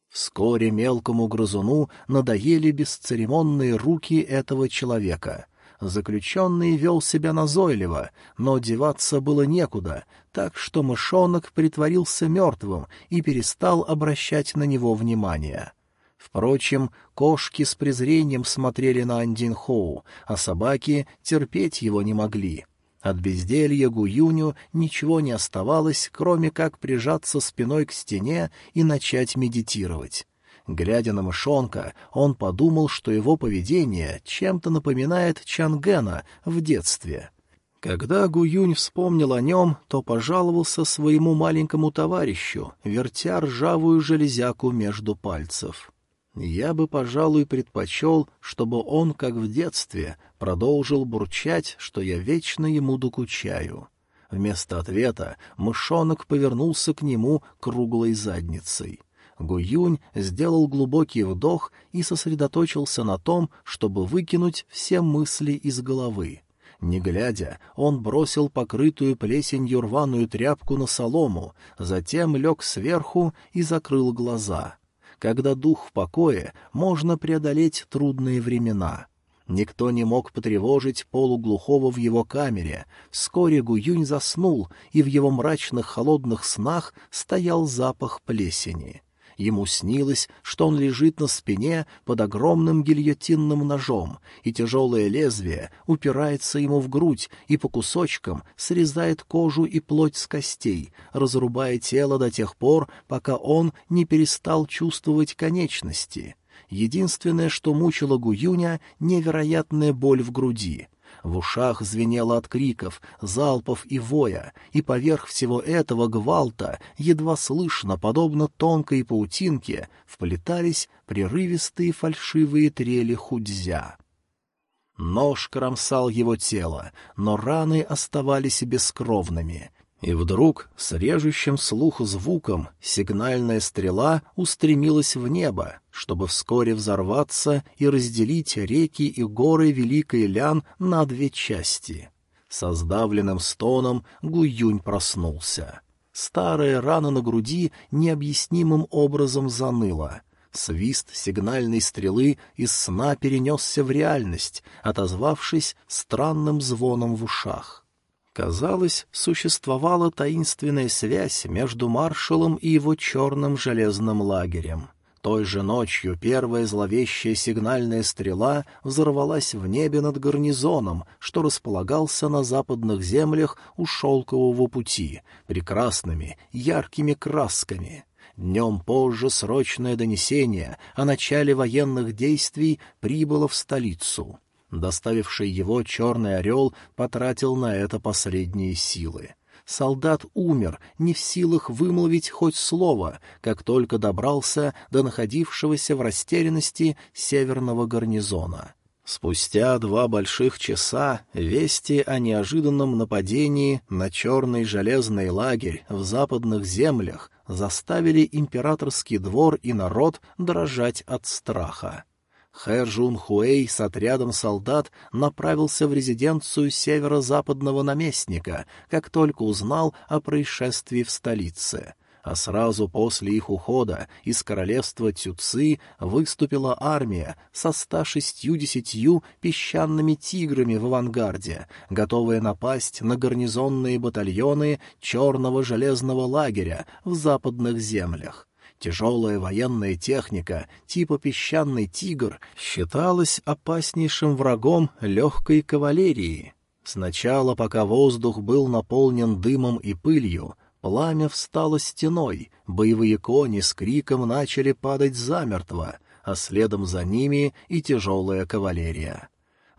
Вскоре мелкому грызуну надоели бесцеремонные руки этого человека — Заключенный вел себя назойливо, но деваться было некуда, так что мышонок притворился мертвым и перестал обращать на него внимание. Впрочем, кошки с презрением смотрели на Андинхоу, а собаки терпеть его не могли. От безделья Гуюню ничего не оставалось, кроме как прижаться спиной к стене и начать медитировать. Глядя на мышонка, он подумал, что его поведение чем-то напоминает Чангена в детстве. Когда Гуюнь вспомнил о нем, то пожаловался своему маленькому товарищу, вертя ржавую железяку между пальцев. Я бы, пожалуй, предпочел, чтобы он, как в детстве, продолжил бурчать, что я вечно ему докучаю. Вместо ответа мышонок повернулся к нему круглой задницей. Гуюнь сделал глубокий вдох и сосредоточился на том, чтобы выкинуть все мысли из головы. Не глядя, он бросил покрытую плесенью рваную тряпку на солому, затем лег сверху и закрыл глаза. Когда дух в покое, можно преодолеть трудные времена. Никто не мог потревожить полуглухого в его камере. Вскоре Гуюнь заснул, и в его мрачных холодных снах стоял запах плесени. Ему снилось, что он лежит на спине под огромным гильотинным ножом, и тяжелое лезвие упирается ему в грудь и по кусочкам срезает кожу и плоть с костей, разрубая тело до тех пор, пока он не перестал чувствовать конечности. Единственное, что мучило Гуюня — невероятная боль в груди. В ушах звенело от криков, залпов и воя, и поверх всего этого гвалта, едва слышно, подобно тонкой паутинке, вплетались прерывистые фальшивые трели худзя. Нож кромсал его тело, но раны оставались бескровными, и вдруг, с режущим слух звуком, сигнальная стрела устремилась в небо, чтобы вскоре взорваться и разделить реки и горы Великой Лян на две части. Со сдавленным стоном Гуюнь проснулся. Старая рана на груди необъяснимым образом заныла. Свист сигнальной стрелы из сна перенесся в реальность, отозвавшись странным звоном в ушах. Казалось, существовала таинственная связь между маршалом и его черным железным лагерем. Той же ночью первая зловещая сигнальная стрела взорвалась в небе над гарнизоном, что располагался на западных землях у шелкового пути, прекрасными, яркими красками. Днем позже срочное донесение о начале военных действий прибыло в столицу. Доставивший его «Черный орел» потратил на это последние силы солдат умер, не в силах вымолвить хоть слово, как только добрался до находившегося в растерянности северного гарнизона. Спустя два больших часа вести о неожиданном нападении на черный железный лагерь в западных землях заставили императорский двор и народ дрожать от страха. Хэ Жун Хуэй с отрядом солдат направился в резиденцию северо-западного наместника, как только узнал о происшествии в столице. А сразу после их ухода из королевства Тюци выступила армия со 160 песчаными тиграми в авангарде, готовая напасть на гарнизонные батальоны черного железного лагеря в западных землях. Тяжелая военная техника типа «Песчаный тигр» считалась опаснейшим врагом легкой кавалерии. Сначала, пока воздух был наполнен дымом и пылью, пламя встало стеной, боевые кони с криком начали падать замертво, а следом за ними и тяжелая кавалерия.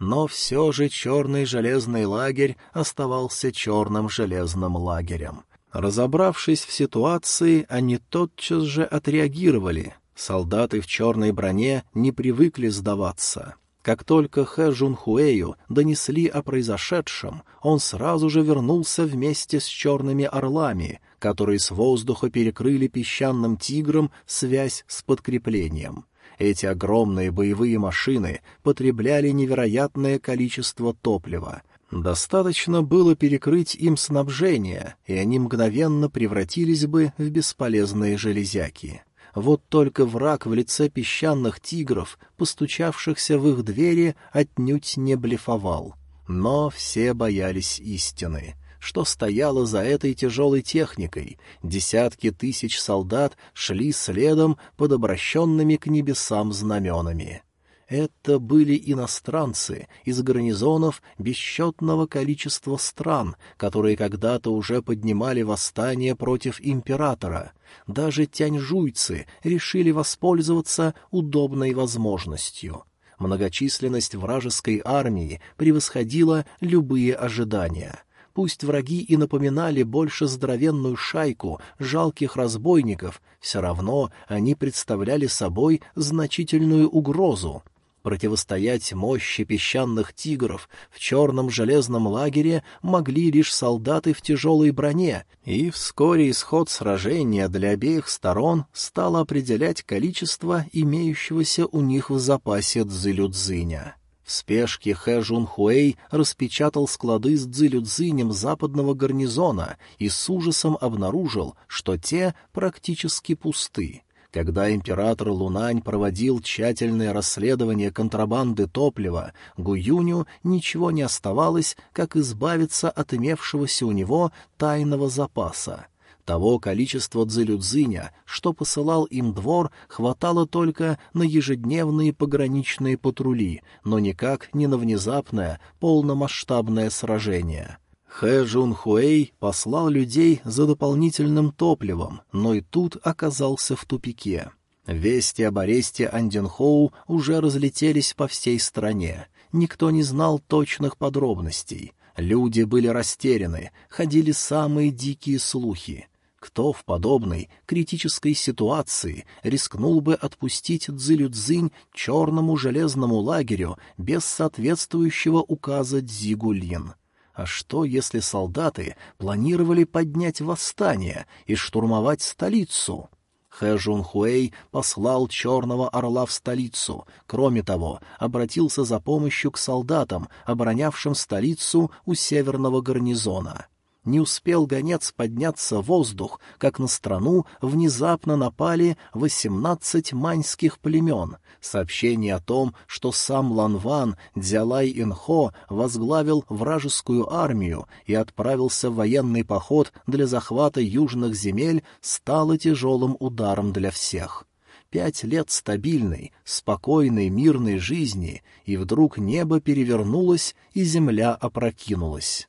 Но все же черный железный лагерь оставался черным железным лагерем — Разобравшись в ситуации, они тотчас же отреагировали. Солдаты в черной броне не привыкли сдаваться. Как только Хэ Жунхуэю донесли о произошедшем, он сразу же вернулся вместе с черными орлами, которые с воздуха перекрыли песчаным тигром связь с подкреплением. Эти огромные боевые машины потребляли невероятное количество топлива — Достаточно было перекрыть им снабжение, и они мгновенно превратились бы в бесполезные железяки. Вот только враг в лице песчаных тигров, постучавшихся в их двери, отнюдь не блефовал. Но все боялись истины. Что стояло за этой тяжелой техникой? Десятки тысяч солдат шли следом под обращенными к небесам знаменами. Это были иностранцы из гарнизонов бесчетного количества стран, которые когда-то уже поднимали восстание против императора. Даже тяньжуйцы решили воспользоваться удобной возможностью. Многочисленность вражеской армии превосходила любые ожидания — Пусть враги и напоминали больше здоровенную шайку жалких разбойников, все равно они представляли собой значительную угрозу. Противостоять мощи песчаных тигров в черном железном лагере могли лишь солдаты в тяжелой броне, и вскоре исход сражения для обеих сторон стал определять количество имеющегося у них в запасе дзылюдзиня. В спешке Хэ Жунхуэй распечатал склады с дзилюдзинем западного гарнизона и с ужасом обнаружил, что те практически пусты. Когда император Лунань проводил тщательное расследование контрабанды топлива, Гуюню ничего не оставалось, как избавиться от имевшегося у него тайного запаса. Того количества дзылюдзиня, что посылал им двор, хватало только на ежедневные пограничные патрули, но никак не на внезапное, полномасштабное сражение. Хэ Жун Хуэй послал людей за дополнительным топливом, но и тут оказался в тупике. Вести об аресте Анденхоу уже разлетелись по всей стране. Никто не знал точных подробностей. Люди были растеряны, ходили самые дикие слухи. Кто в подобной критической ситуации рискнул бы отпустить Цзилюцзинь черному железному лагерю без соответствующего указа Дзигулин? — а что, если солдаты планировали поднять восстание и штурмовать столицу? Хэ Жун Хуэй послал Черного Орла в столицу. Кроме того, обратился за помощью к солдатам, оборонявшим столицу у северного гарнизона. Не успел гонец подняться в воздух, как на страну внезапно напали восемнадцать маньских племен. Сообщение о том, что сам Ланван Дзялай Инхо возглавил вражескую армию и отправился в военный поход для захвата южных земель, стало тяжелым ударом для всех пять лет стабильной, спокойной, мирной жизни, и вдруг небо перевернулось, и земля опрокинулась.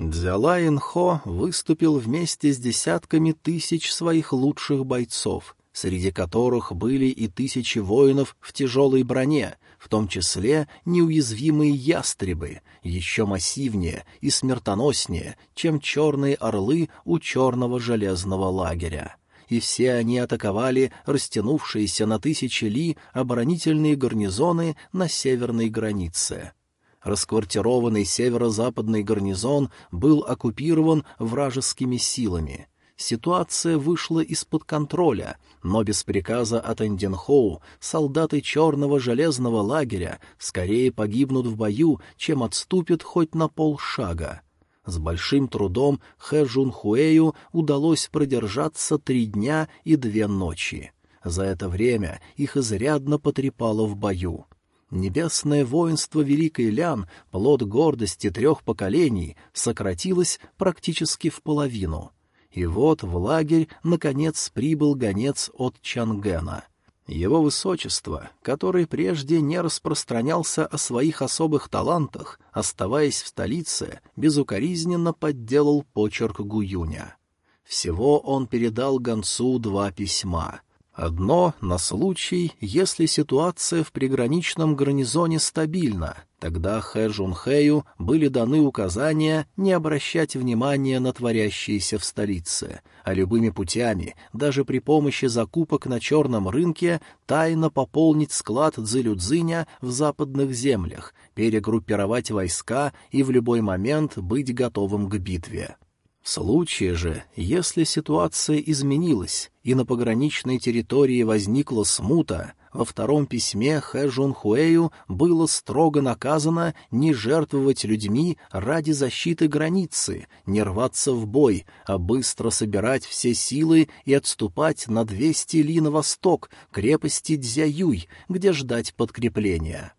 Дзялайн Хо выступил вместе с десятками тысяч своих лучших бойцов, среди которых были и тысячи воинов в тяжелой броне, в том числе неуязвимые ястребы, еще массивнее и смертоноснее, чем черные орлы у черного железного лагеря. И все они атаковали растянувшиеся на тысячи ли оборонительные гарнизоны на северной границе. Расквартированный северо-западный гарнизон был оккупирован вражескими силами. Ситуация вышла из-под контроля, но без приказа от Энденхоу солдаты черного железного лагеря скорее погибнут в бою, чем отступят хоть на полшага. С большим трудом Хэ Жунхуэю удалось продержаться три дня и две ночи. За это время их изрядно потрепало в бою. Небесное воинство Великой Лян, плод гордости трех поколений, сократилось практически в половину. И вот в лагерь, наконец, прибыл гонец от Чангена. Его высочество, который прежде не распространялся о своих особых талантах, оставаясь в столице, безукоризненно подделал почерк Гуюня. Всего он передал гонцу два письма — Одно на случай, если ситуация в приграничном гарнизоне стабильна, тогда Хэ Жунхэю были даны указания не обращать внимания на творящиеся в столице, а любыми путями, даже при помощи закупок на черном рынке, тайно пополнить склад Цзилюдзиня в западных землях, перегруппировать войска и в любой момент быть готовым к битве. В случае же, если ситуация изменилась и на пограничной территории возникла смута, во втором письме Хэ Жунхуэю было строго наказано не жертвовать людьми ради защиты границы, не рваться в бой, а быстро собирать все силы и отступать на двести ли на восток, крепости Дзяюй, где ждать подкрепления.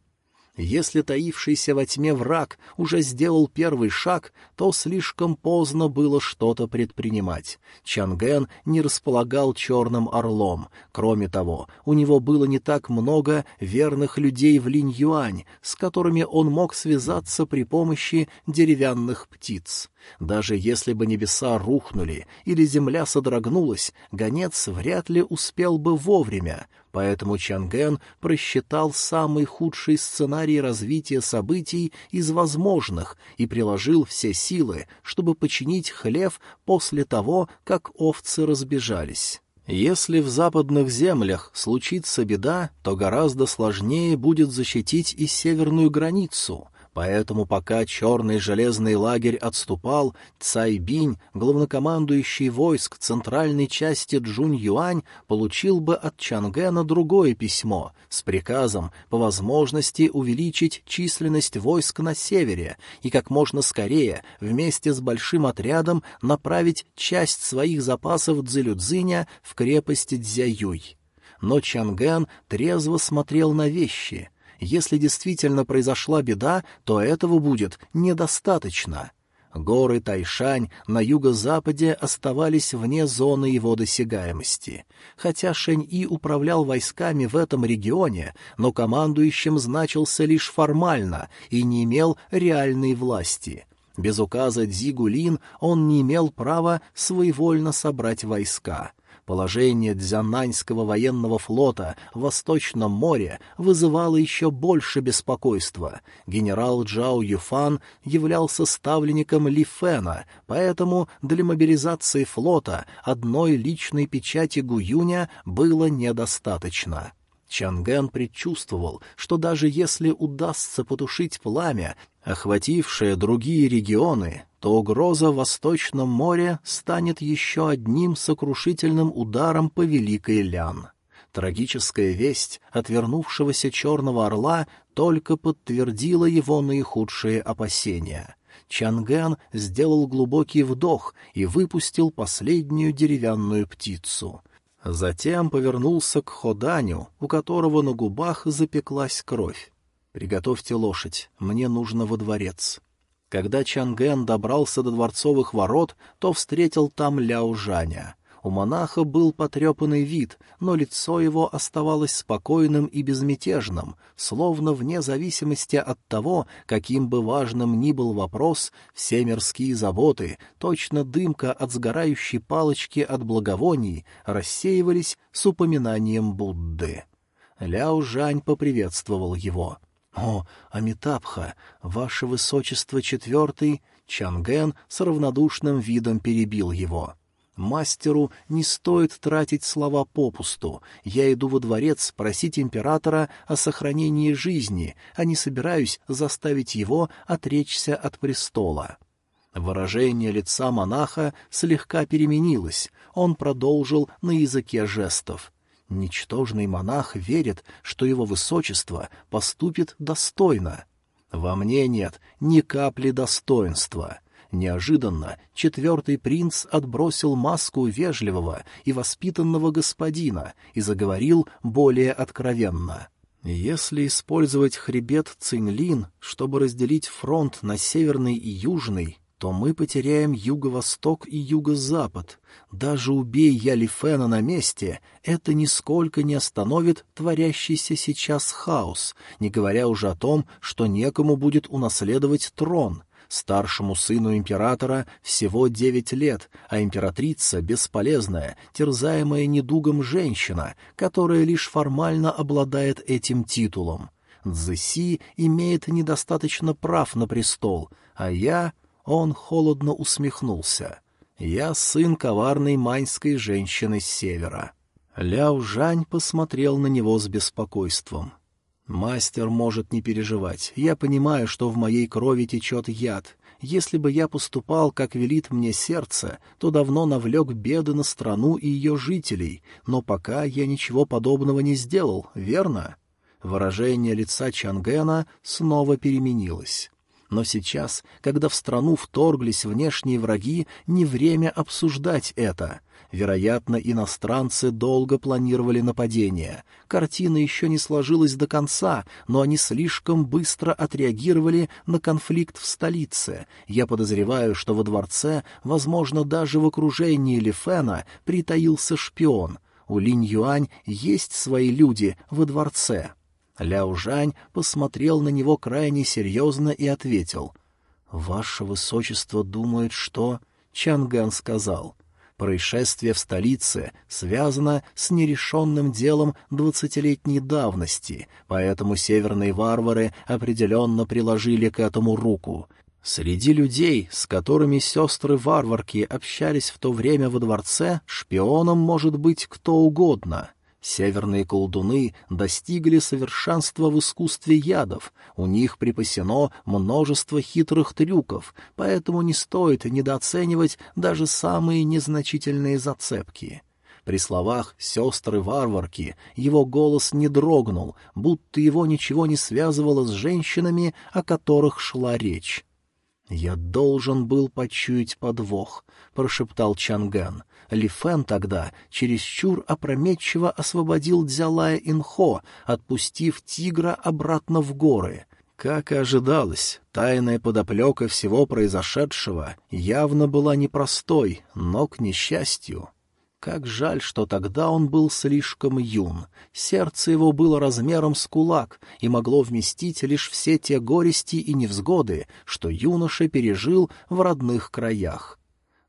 Если таившийся во тьме враг уже сделал первый шаг, то слишком поздно было что-то предпринимать. Чанген не располагал черным орлом. Кроме того, у него было не так много верных людей в Линь-Юань, с которыми он мог связаться при помощи деревянных птиц. Даже если бы небеса рухнули или земля содрогнулась, гонец вряд ли успел бы вовремя, поэтому Чанген просчитал самый худший сценарий развития событий из возможных и приложил все силы, чтобы починить хлев после того, как овцы разбежались. Если в западных землях случится беда, то гораздо сложнее будет защитить и северную границу — Поэтому пока черный железный лагерь отступал, Цайбинь, главнокомандующий войск центральной части Джунь-Юань, получил бы от Чангена другое письмо с приказом по возможности увеличить численность войск на севере и как можно скорее вместе с большим отрядом направить часть своих запасов Цзилюдзиня в крепость Дзяюй. Но Чанген трезво смотрел на вещи — если действительно произошла беда, то этого будет недостаточно. Горы Тайшань на юго-западе оставались вне зоны его досягаемости. Хотя Шэнь-И управлял войсками в этом регионе, но командующим значился лишь формально и не имел реальной власти. Без указа Дзигулин он не имел права своевольно собрать войска — Положение Дзянаньского военного флота в Восточном море вызывало еще больше беспокойства. Генерал Джао Юфан являлся ставленником Ли Фэна, поэтому для мобилизации флота одной личной печати Гуюня было недостаточно. Чанген предчувствовал, что даже если удастся потушить пламя, охватившее другие регионы, то угроза в Восточном море станет еще одним сокрушительным ударом по Великой Лян. Трагическая весть отвернувшегося черного орла только подтвердила его наихудшие опасения. Чанген сделал глубокий вдох и выпустил последнюю деревянную птицу. Затем повернулся к Ходаню, у которого на губах запеклась кровь. «Приготовьте лошадь, мне нужно во дворец». Когда Чанген добрался до дворцовых ворот, то встретил там Ляо Жаня. У монаха был потрепанный вид, но лицо его оставалось спокойным и безмятежным, словно вне зависимости от того, каким бы важным ни был вопрос, все мирские заботы, точно дымка от сгорающей палочки от благовоний, рассеивались с упоминанием Будды. Ляо Жань поприветствовал его. «О, Амитабха, ваше высочество четвертый!» Чанген с равнодушным видом перебил его. Мастеру не стоит тратить слова попусту. Я иду во дворец просить императора о сохранении жизни, а не собираюсь заставить его отречься от престола. Выражение лица монаха слегка переменилось. Он продолжил на языке жестов. Ничтожный монах верит, что его высочество поступит достойно. Во мне нет ни капли достоинства. Неожиданно четвертый принц отбросил маску вежливого и воспитанного господина и заговорил более откровенно. Если использовать хребет Цинлин, чтобы разделить фронт на северный и южный, то мы потеряем юго-восток и юго-запад. Даже убей я Лифена на месте, это нисколько не остановит творящийся сейчас хаос, не говоря уже о том, что некому будет унаследовать трон. Старшему сыну императора всего девять лет, а императрица — бесполезная, терзаемая недугом женщина, которая лишь формально обладает этим титулом. Цзэси имеет недостаточно прав на престол, а я... Он холодно усмехнулся. «Я сын коварной маньской женщины с севера». Ляо Жань посмотрел на него с беспокойством. «Мастер может не переживать. Я понимаю, что в моей крови течет яд. Если бы я поступал, как велит мне сердце, то давно навлек беды на страну и ее жителей, но пока я ничего подобного не сделал, верно?» Выражение лица Чангена снова переменилось. Но сейчас, когда в страну вторглись внешние враги, не время обсуждать это. Вероятно, иностранцы долго планировали нападение. Картина еще не сложилась до конца, но они слишком быстро отреагировали на конфликт в столице. Я подозреваю, что во дворце, возможно, даже в окружении Лифена, притаился шпион. У Линь Юань есть свои люди во дворце. Ляо Жань посмотрел на него крайне серьезно и ответил. «Ваше высочество думает, что...» Чанган сказал. Происшествие в столице связано с нерешенным делом двадцатилетней давности, поэтому северные варвары определенно приложили к этому руку. Среди людей, с которыми сестры-варварки общались в то время во дворце, шпионом может быть кто угодно. Северные колдуны достигли совершенства в искусстве ядов, у них припасено множество хитрых трюков, поэтому не стоит недооценивать даже самые незначительные зацепки. При словах «сестры-варварки» его голос не дрогнул, будто его ничего не связывало с женщинами, о которых шла речь. «Я должен был почуять подвох», — прошептал Чанган. Ли Фэн тогда чересчур опрометчиво освободил Дзялая Инхо, отпустив тигра обратно в горы. Как и ожидалось, тайная подоплека всего произошедшего явно была непростой, но к несчастью. Как жаль, что тогда он был слишком юн. Сердце его было размером с кулак и могло вместить лишь все те горести и невзгоды, что юноша пережил в родных краях.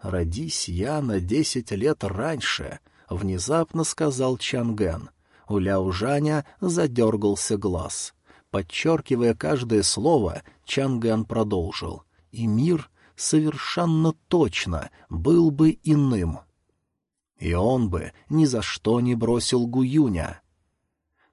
«Родись я на десять лет раньше», — внезапно сказал Чанген. У Ляо Жаня задергался глаз. Подчеркивая каждое слово, Чангэн продолжил. «И мир совершенно точно был бы иным». И он бы ни за что не бросил Гуюня.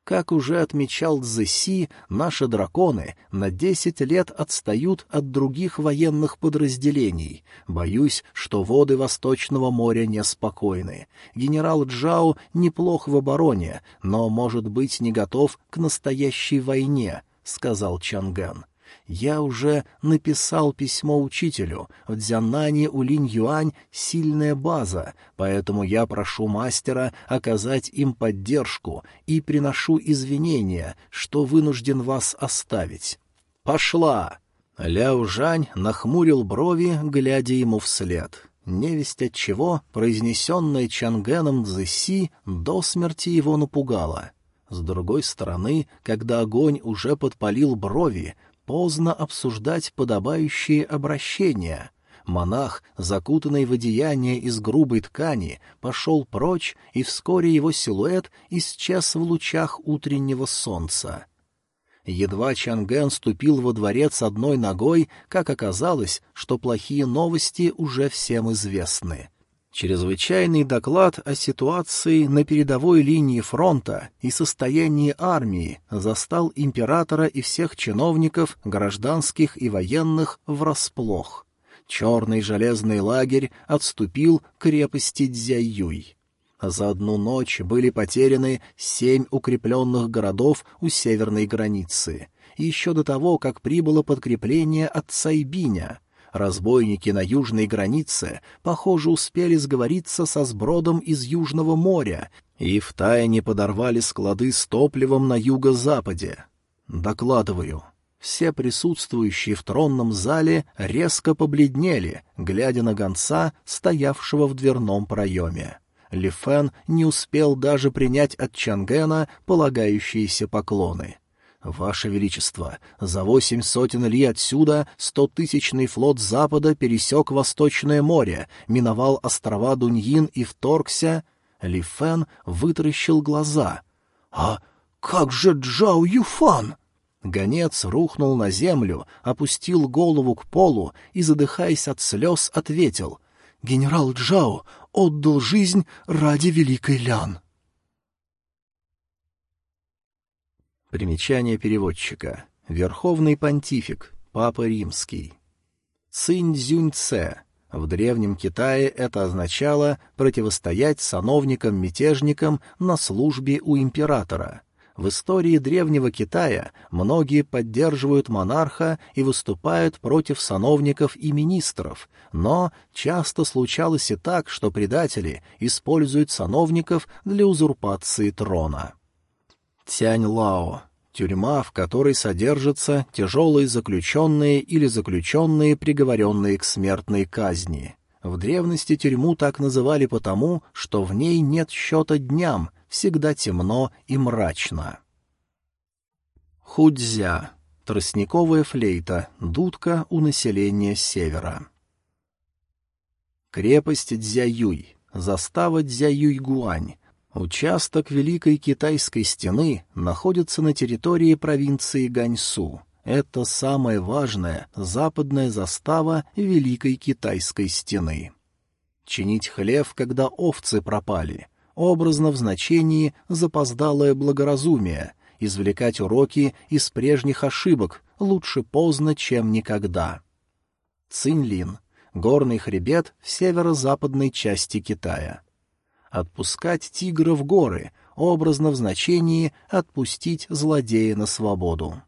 Как уже отмечал Цзэси, наши драконы на десять лет отстают от других военных подразделений. Боюсь, что воды Восточного моря неспокойны. Генерал Джао неплох в обороне, но, может быть, не готов к настоящей войне, — сказал Чанган. Я уже написал письмо учителю. В Дзяннане у Линь-Юань сильная база, поэтому я прошу мастера оказать им поддержку и приношу извинения, что вынужден вас оставить. Пошла!» Ляо Жань нахмурил брови, глядя ему вслед. Невесть от чего, произнесенное Чангеном Цзэси, до смерти его напугало. С другой стороны, когда огонь уже подпалил брови, поздно обсуждать подобающие обращения. Монах, закутанный в одеяние из грубой ткани, пошел прочь, и вскоре его силуэт исчез в лучах утреннего солнца. Едва Чанген ступил во дворец одной ногой, как оказалось, что плохие новости уже всем известны. Чрезвычайный доклад о ситуации на передовой линии фронта и состоянии армии застал императора и всех чиновников, гражданских и военных, врасплох. Черный железный лагерь отступил к крепости Дзяюй. За одну ночь были потеряны семь укрепленных городов у северной границы, еще до того, как прибыло подкрепление от Сайбиня — Разбойники на южной границе, похоже, успели сговориться со сбродом из Южного моря и втайне подорвали склады с топливом на юго-западе. Докладываю. Все присутствующие в тронном зале резко побледнели, глядя на гонца, стоявшего в дверном проеме. Лифен не успел даже принять от Чангена полагающиеся поклоны. «Ваше Величество, за восемь сотен ли отсюда стотысячный флот Запада пересек Восточное море, миновал острова Дуньин и вторгся...» Ли Фен вытаращил глаза. «А как же Джао Юфан?» Гонец рухнул на землю, опустил голову к полу и, задыхаясь от слез, ответил. «Генерал Джао отдал жизнь ради Великой Лян». Примечание переводчика. Верховный понтифик, Папа Римский. Цинь-дзюнь-це. В Древнем Китае это означало противостоять сановникам-мятежникам на службе у императора. В истории Древнего Китая многие поддерживают монарха и выступают против сановников и министров, но часто случалось и так, что предатели используют сановников для узурпации трона. Тянь-Лао — тюрьма, в которой содержатся тяжелые заключенные или заключенные, приговоренные к смертной казни. В древности тюрьму так называли потому, что в ней нет счета дням, всегда темно и мрачно. Худзя — тростниковая флейта, дудка у населения севера. Крепость Дзяюй, застава Дзяюй-Гуань, Участок Великой Китайской стены находится на территории провинции Ганьсу. Это самая важная западная застава Великой Китайской стены. Чинить хлев, когда овцы пропали. Образно в значении запоздалое благоразумие. Извлекать уроки из прежних ошибок лучше поздно, чем никогда. Цинлин. Горный хребет в северо-западной части Китая отпускать тигра в горы, образно в значении «отпустить злодея на свободу».